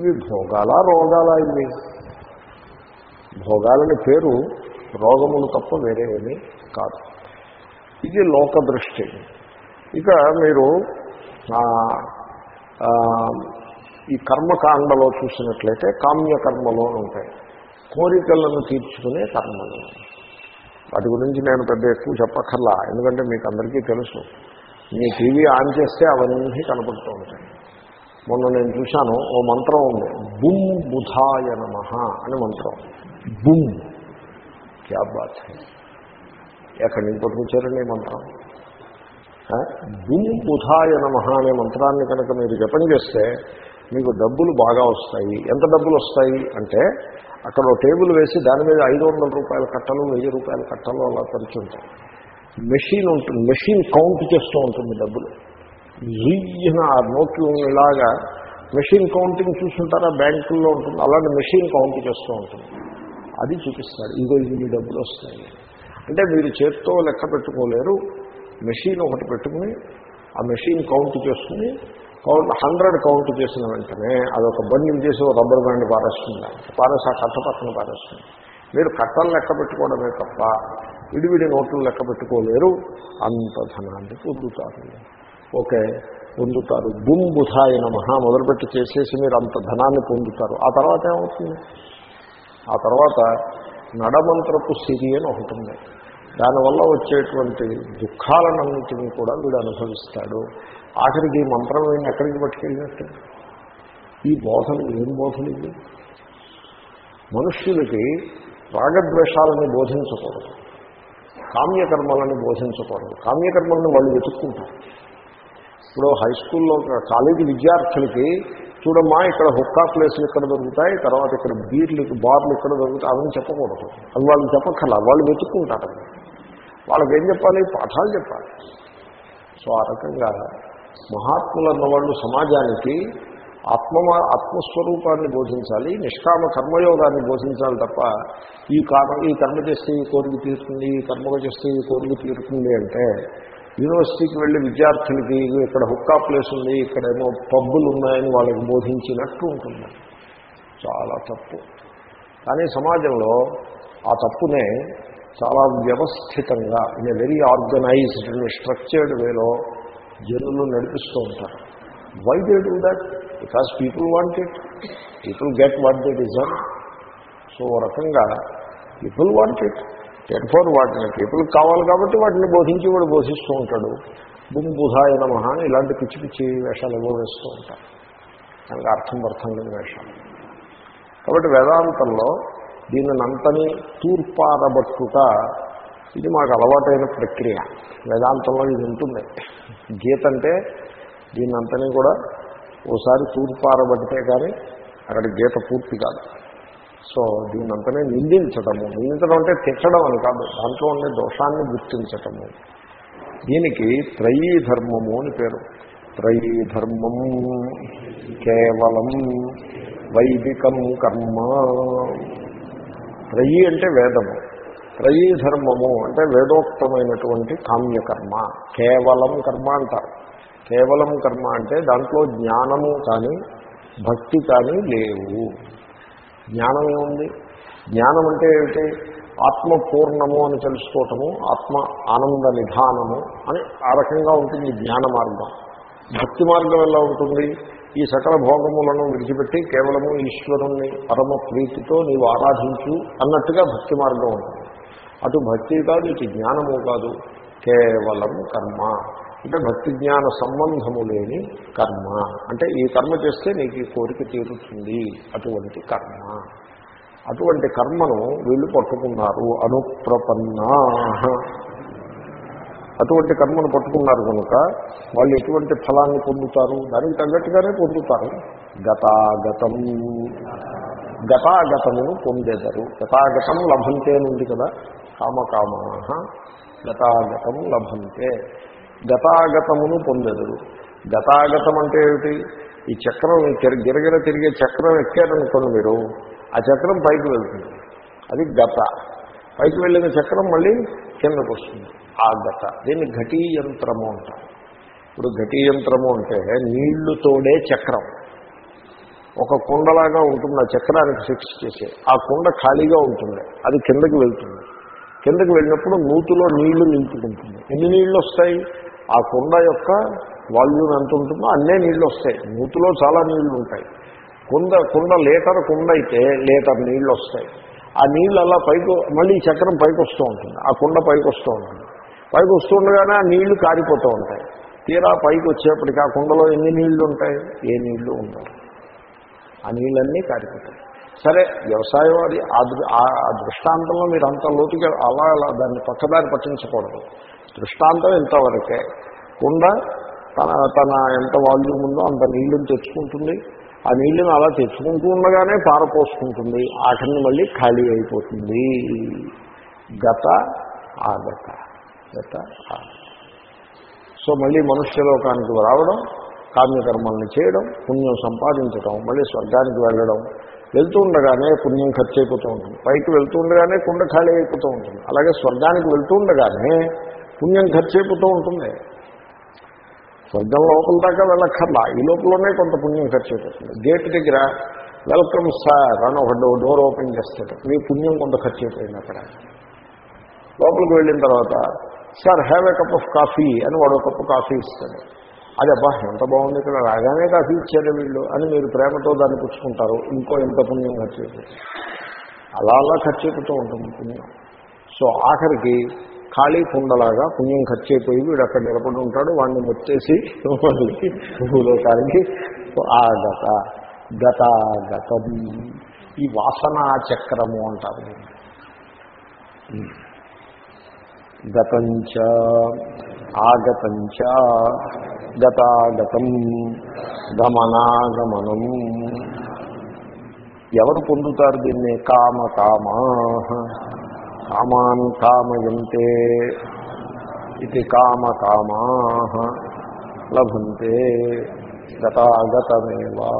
ఇవి భోగాలా రోగాలా ఇవి? భోగాలని పేరు రోగములు తప్ప వేరే ఏమీ కాదు. ఇది లోక దృష్టి. ఇక మీరు ఈ కర్మకాండలో చూసినట్లయితే కామ్య కర్మలో ఉంటాయి. కోరికలను తీర్చుకునే కర్మలు. వాటి గురించి నేను పెద్ద ఎక్కువ చెప్పక్కర్లా. ఎందుకంటే మీకు అందరికీ తెలుసు. మీ టీవీ ఆన్ చేస్తే అవన్నీ కనపడుతూ ఉంటాయి. మొన్న నేను చూశాను ఓ మంత్రం ఉంది. బుమ్ బుధాయ నమ అని మంత్రం. బుమ్ క్యా బాత్ ఎక్కడి నుంచి పట్టుకొచ్చారండి మంత్రం? బుమ్ బుధాయ నమ అనే మంత్రాన్ని కనుక మీరు జపం చేస్తే మీకు డబ్బులు బాగా వస్తాయి. ఎంత డబ్బులు వస్తాయి? అంటే అక్కడ టేబుల్ వేసి దాని మీద ఐదు వందల రూపాయల కట్టలు వెయ్యి రూపాయల కట్టలు అలా పరిచి మెషిన్ ఉంటుంది మెషిన్ కౌంట్ చేస్తూ ఉంటుంది డబ్బులు. రీయ్యన ఆ నోట్లు ఇలాగా మెషిన్ కౌంటింగ్ చూసుంటారా? బ్యాంకుల్లో ఉంటుంది. అలాంటి మెషిన్ కౌంట్ చేస్తూ ఉంటుంది. అది చూపిస్తాడు ఇదిగో ఇన్ని డబ్బులు వస్తాయి. అంటే మీరు చేత్తో లెక్క పెట్టుకోలేరు. మెషిన్ ఒకటి పెట్టుకుని ఆ మెషిన్ కౌంట్ చేసుకుని కౌంట్ హండ్రెడ్ కౌంట్ చేసిన వెంటనే అదొక బండి చేసి ఒక రబ్బర్ బ్యాండ్ పారేస్తుంది. పారేసి ఆ కట్ట పక్కన పారేస్తుంది. మీరు కట్టలు లెక్క పెట్టుకోవడమే తప్ప విడివిడి నోట్లు లెక్క పెట్టుకోలేరు. అంత ధనాన్ని పొందుతారు. ఓకే పొందుతారు. బుమ్ బుధాయన మహా మొదలుపెట్టి చేసేసి మీరు అంత ధనాన్ని పొందుతారు. ఆ తర్వాత ఏమవుతుంది? ఆ తర్వాత నడమంత్రపు సిరి అని ఒకటి ఉంది. దానివల్ల వచ్చేటువంటి దుఃఖాలన్నింటినీ కూడా వీడు అనుభవిస్తాడు. ఆఖరికి ఈ మంత్రం వీడిని ఎక్కడికి పట్టుకెళ్ళినట్టు? ఈ బోధలు ఏం బోధలు ఇవి? మనుష్యులకి రాగద్వేషాలని బోధించకూడదు. కామ్యకర్మలని బోధించకూడదు. కామ్యకర్మలను వాళ్ళు వెతుక్కుంటారు. ఇప్పుడు హై స్కూల్లో కాలేజీ విద్యార్థులకి చూడమ్మా ఇక్కడ హుక్కా ప్లేసులు ఇక్కడ దొరుకుతాయి తర్వాత ఇక్కడ బీర్లు బార్లు ఇక్కడ దొరుకుతాయి అవన్నీ చెప్పకూడదు. అది వాళ్ళు చెప్పక్కర్లా. వాళ్ళు వెతుక్కుంటారు. వాళ్ళకి ఏం చెప్పాలి? పాఠాలు చెప్పాలి. సో ఆ రకంగా మహాత్ములు అన్నవాళ్ళు సమాజానికి ఆత్మ ఆత్మస్వరూపాన్ని బోధించాలి నిష్కామ కర్మయోగాన్ని బోధించాలి తప్ప ఈ కర్మ ఈ కర్మ చేస్తే ఈ కోరిక తీరుతుంది ఈ కర్మ చేస్తే ఈ కోరిక తీరుతుంది అంటే యూనివర్సిటీకి వెళ్ళి విద్యార్థులకి ఇక్కడ హుక్కా ప్లేస్ ఉంది ఇక్కడేమో పబ్బులు ఉన్నాయని వాళ్ళకి బోధించినట్టు ఉంటుంది. చాలా తప్పు. కానీ సమాజంలో ఆ తప్పునే చాలా వ్యవస్థితంగా ఇన్ వెరీ ఆర్గనైజ్డ్ స్ట్రక్చర్డ్ వేలో జనులు నడిపిస్తూ ఉంటారు. Why they do that because people want it people get what they deserve so ఓ రకంగా పీపుల్ వాంట్ ఇట్ ఫోర్ వాటిని పీపుల్ కావాలి కాబట్టి వాటిని బోధించి వాడు బోధిస్తూ ఉంటాడు. భూమి బుధాయ నమః ఇలాంటి పిచ్చి పిచ్చి వేషాలు ఏవో వేస్తూ ఉంటారు. దానికి అర్థం అర్థం లేని వేషాలు. కాబట్టి వేదాంతంలో దీనినంతని తూర్పారబట్టుట ఇది మాకు అలవాటైన ప్రక్రియ. వేదాంతంలో ఇది ఉంటుంది. గీత అంటే దీన్నంతని కూడా ఓసారి తూర్పారబడితే కానీ అక్కడ గీత పూర్తి కాదు. సో దీన్నంతనే నిందించటము. నిందించడం అంటే తిట్టడం అని కాదు. దాంట్లో ఉండే దోషాన్ని గుర్తించటము. దీనికి త్రయీ ధర్మము అని పేరు. త్రయీ ధర్మం కేవలం వైదికం కర్మ. త్రయీ అంటే వేదము. త్రయీ ధర్మము అంటే వేదోక్తమైనటువంటి కామ్యకర్మ. కేవలం కర్మ అంటారు. కేవలం కర్మ అంటే దాంట్లో జ్ఞానము కానీ భక్తి కానీ లేవు. జ్ఞానం ఏముంది? జ్ఞానం అంటే ఏమిటి? ఆత్మ పూర్ణము అని తెలుసుకోవటము ఆత్మ ఆనంద నిధానము అని ఆ రకంగా ఉంటుంది జ్ఞాన మార్గం. భక్తి మార్గం ఎలా ఉంటుంది? ఈ సకల భోగములను విడిచిపెట్టి కేవలము ఈశ్వరుణ్ణి పరమ ప్రీతితో నీవు ఆరాధించు అన్నట్టుగా భక్తి మార్గం ఉంటుంది. అటు భక్తి కాదు ఇటు జ్ఞానము కాదు. కేవలం కర్మ. అంటే భక్తి జ్ఞాన సంబంధము లేని కర్మ. అంటే ఈ కర్మ చేస్తే నీకు ఈ కోరిక తీరుతుంది. అటువంటి కర్మ. అటువంటి కర్మను వీళ్ళు పట్టుకున్నారు. అనుప్రపన్నా. అటువంటి కర్మను పట్టుకున్నారు కనుక వాళ్ళు ఎటువంటి ఫలాన్ని పొందుతారు? దానికి తగ్గట్టుగానే పొందుతారు. గతాగతం. గతాగతమును పొందేదారు. గతాగతం లభంతే నుండి కదా కామకామా గతాగతం లభంతే. గతాగతమును పొందెదరు. గతాగతం అంటే ఏమిటి? ఈ చక్రం గిరగిర తిరిగే చక్రం ఎక్కారనుకోండి మీరు. ఆ చక్రం పైకి వెళ్తుంది. అది గత. పైకి వెళ్ళిన చక్రం మళ్ళీ కిందకు వస్తుంది. ఆ గత. దీన్ని ఘటీ యంత్రము అంటారు. ఇప్పుడు ఘటీ యంత్రము అంటే నీళ్ళు తోడే చక్రం. ఒక కుండలాగా ఉంటుంది. ఆ చక్రానికి ఫిక్స్ చేసే. ఆ కుండ ఖాళీగా ఉంటుంది. అది కిందకి వెళ్తుంది. కిందకి వెళ్ళినప్పుడు నూతిలో నీళ్ళు నింపుకుంటుంది. ఎన్ని నీళ్ళు వస్తాయి ఆ కుండ యొక్క వాల్యూమ్ ఎంత ఉంటుందో అన్నే నీళ్ళు వస్తాయి నూతిలో చాలా నీళ్ళు ఉంటాయి కుండ కుండ లీటర్ కుండ అయితే లీటర్ నీళ్ళు వస్తాయి ఆ నీళ్ళు అలా పైకి మళ్ళీ చక్రం పైకి వస్తూ ఉంటుంది. ఆ కుండ పైకి వస్తూ ఉంటుంది. పైకి వస్తుండగానే ఆ నీళ్ళు కారిపోతూ ఉంటాయి. తీరా పైకి వచ్చేప్పటికి ఆ కుండలో ఎన్ని నీళ్ళు ఉంటాయి ఏ నీళ్ళు ఉండవు. ఆ నీళ్ళన్నీ కారిపోతాయి. సరే వ్యవసాయం అది ఆ దృష్టాంతంలో మీరు అంత లోతుగా అలా అలా దాన్ని పక్కదారి పట్టించకూడదు. దృష్టాంతం ఇంతవరకే. కుండ తన తన ఎంత వాల్యూమ్ ఉందో అంత నీళ్ళను తెచ్చుకుంటుంది. ఆ నీళ్ళను అలా తెచ్చుకుంటూ ఉండగానే పారపోసుకుంటుంది. ఆఖరిని మళ్ళీ ఖాళీ అయిపోతుంది. గత ఆగత గత. సో మళ్ళీ మనుష్యలోకానికి రావడం కామ్యకర్మల్ని చేయడం పుణ్యం సంపాదించడం మళ్ళీ స్వర్గానికి వెళ్ళడం వెళ్తూ ఉండగానే పుణ్యం ఖర్చు అయిపోతూ ఉంటుంది. పైకి వెళ్తూ ఉండగానే కుండ ఖాళీ అయిపోతూ ఉంటుంది. అలాగే స్వర్గానికి వెళ్తూ ఉండగానే పుణ్యం ఖర్చు అయిపోతూ ఉంటుంది. స్వర్గం లోపల దాకా వెళ్ళక్కర్లా. ఈ లోపలనే కొంత పుణ్యం ఖర్చు అయిపోతుంది గేట్ దగ్గర వెల్కమ్ సార్ అని ఒక డోర్ ఓపెన్ చేస్తాడు. మీ పుణ్యం కొంత ఖర్చు అయిపోయింది అక్కడ. లోపలికి వెళ్ళిన తర్వాత sir have a cup of coffee అని వాడు ఒక కప్పు కాఫీ ఇస్తాడు. అది అబ్బా ఎంత బాగుంది ఇక్కడ రాగానే కాఫీ ఇచ్చారు వీళ్ళు అని మీరు ప్రేమతో దాన్ని పుచ్చుకుంటారు. ఇంకో ఎంత పుణ్యం ఖర్చు అలా అలా ఖర్చు అయిపోతూ ఉంటుంది పుణ్యం. సో ఆఖరికి ఖాళీ కుండలాగా పుణ్యం ఖర్చు అయిపోయి వీడు అక్కడ నిలబడి ఉంటాడు. వాడిని మొత్తేసి భూలోకానికి ఆ గత గత గతం. ఈ వాసనా చక్రము అంటారు గతంచ ఆగతంచ గతాగతం గమనాగమనం. ఎవరు పొందుతారు దీన్ని? కామ కామా. కామాన్ కామయంతే ఇది కామ కామా లభంతే గతాగతమేవా.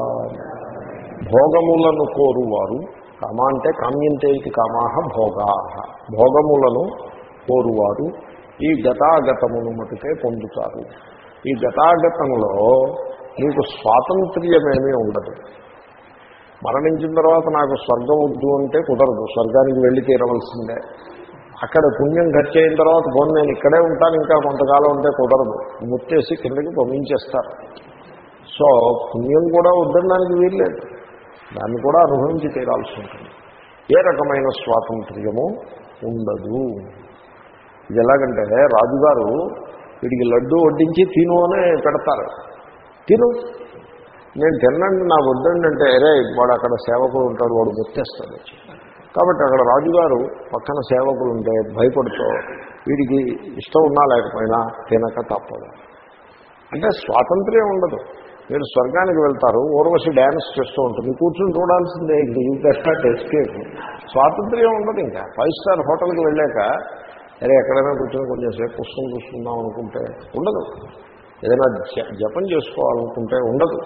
భోగములను కోరువారు. కామ అంటే కామ్యంతే ఇది కామా భోగా భోగములను కోరువారు ఈ గతాగతమును మటుకే పొందుతారు. ఈ గతాగతంలో మీకు స్వాతంత్ర్యమేమీ ఉండదు. మరణించిన తర్వాత నాకు స్వర్గం వద్దు అంటే కుదరదు. స్వర్గానికి వెళ్ళి తీరవలసిందే. అక్కడ పుణ్యం ఖర్చు అయిన తర్వాత పోను నేను ఇక్కడే ఉంటాను ఇంకా కొంతకాలం ఉంటే కుదరదు. ముత్తేసి కిందకి పంపించేస్తారు. సో పుణ్యం కూడా వద్దడానికి వీల్లేదు. దాన్ని కూడా అనుభవించి తీరాల్సి ఉంటుంది. ఏ రకమైన స్వాతంత్ర్యము ఉండదు. ఇది ఎలాగంటే రాజుగారు వీడికి లడ్డు వడ్డించి తిను అని పెడతారు. తిను. నేను తిన్నండి నా వద్దండి అంటే అరే వాడు అక్కడ సేవకుడు ఉంటాడు వాడు గుర్తిస్తాడు. కాబట్టి అక్కడ రాజుగారు పక్కన సేవకులు ఉంటే భయపడుతూ వీడికి ఇష్టం ఉన్నా లేకపోయినా తినక తప్పదు. అంటే స్వాతంత్ర్యం ఉండదు. మీరు స్వర్గానికి వెళ్తారు ఊర్వశి డ్యాన్స్ చేస్తూ ఉంటుంది కూర్చుని చూడాల్సిందే ఇంక యూ ఎస్కేప్ స్వాతంత్ర్యం ఉండదు ఇంకా. ఫైవ్ స్టార్ హోటల్కి వెళ్ళాక అరే ఎక్కడైనా కూర్చొని కొంచెం సేపు పుస్తకం చూసుకుందాం అనుకుంటే ఉండదు. ఏదైనా జ- జపం చేసుకోవాలనుకుంటే ఉండదు.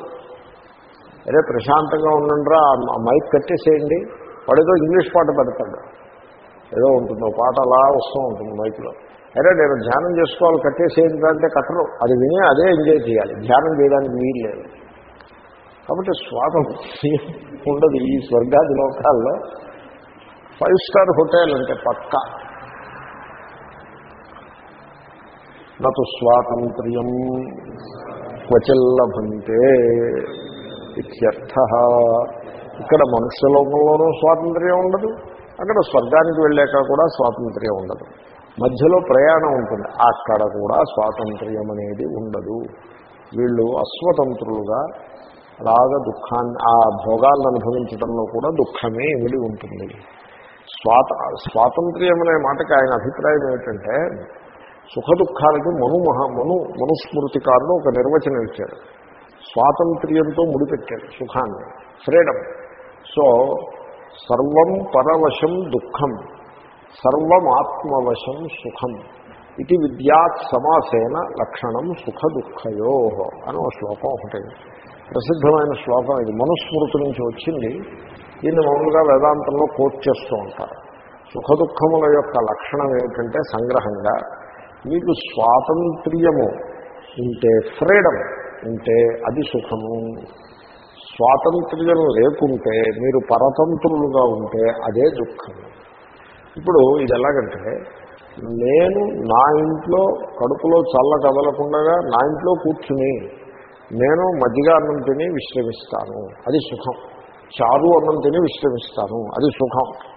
అరే ప్రశాంతంగా ఉండండిరా ఆ మైక్ కట్టేసేయండి. వాడేదో ఇంగ్లీష్ పాట పెడతాడు. ఏదో ఉంటుంది పాట అలా వస్తూ ఉంటుంది మైక్లో. అరే నేను ధ్యానం చేసుకోవాలి కట్టేసేయండి అంటే కట్టరు. అది విని అదే ఎంజాయ్ చేయాలి. ధ్యానం చేయడానికి వీలు లేదు. కాబట్టి స్వాతంత్ర్యం ఉండదు ఈ స్వర్గాది లోకాల్లో. ఫైవ్ స్టార్ హోటల్ అంటే పక్కా. నటు స్వాతంత్ర్యం క్వచిల్లభంతే ఇత్యర్థ. ఇక్కడ మనుష్యలోకంలోనూ స్వాతంత్ర్యం ఉండదు అక్కడ స్వర్గానికి వెళ్ళాక కూడా స్వాతంత్ర్యం ఉండదు. మధ్యలో ప్రయాణం ఉంటుంది అక్కడ కూడా స్వాతంత్ర్యం అనేది ఉండదు. వీళ్ళు అస్వతంత్రులుగా రాగ దుఃఖాన్ని ఆ భోగాలను అనుభవించడంలో కూడా దుఃఖమే ఇమిడి ఉంటుంది. స్వాత స్వాతంత్ర్యం అనే మాటకి ఆయన అభిప్రాయం ఏమిటంటే సుఖ దుఃఖాలకి మను మహా మను మనుస్మృతికారులు ఒక నిర్వచనం ఇచ్చారు స్వాతంత్ర్యంతో ముడిపెట్టాడు సుఖాన్ని ఫ్రీడమ్. సో సర్వం పరవశం దుఃఖం సర్వమాత్మవశం సుఖం ఇది విద్యాత్ సమాసేన లక్షణం సుఖ దుఃఖయో అని ఒక శ్లోకం ఒకటి ప్రసిద్ధమైన శ్లోకం ఇది. మనుస్మృతి నుంచి వచ్చింది. దీన్ని మామూలుగా వేదాంతంలో కోట్ చేస్తూ ఉంటారు. సుఖ దుఃఖముల యొక్క లక్షణం ఏమిటంటే సంగ్రహంగా మీకు స్వాతంత్ర్యము ఉంటే ఫ్రీడమ్ ఉంటే అది సుఖము. స్వాతంత్ర్యం లేకుంటే మీరు పరతంత్రులుగా ఉంటే అదే దుఃఖం ఇప్పుడు ఇది ఎలాగంటే నేను నా ఇంట్లో కడుపులో చల్ల కదలకుండా నా ఇంట్లో కూర్చుని నేను మజ్జిగ అన్నం తిని విశ్రమిస్తాను. అది సుఖం. చారు అన్నం తిని విశ్రమిస్తాను. అది సుఖం.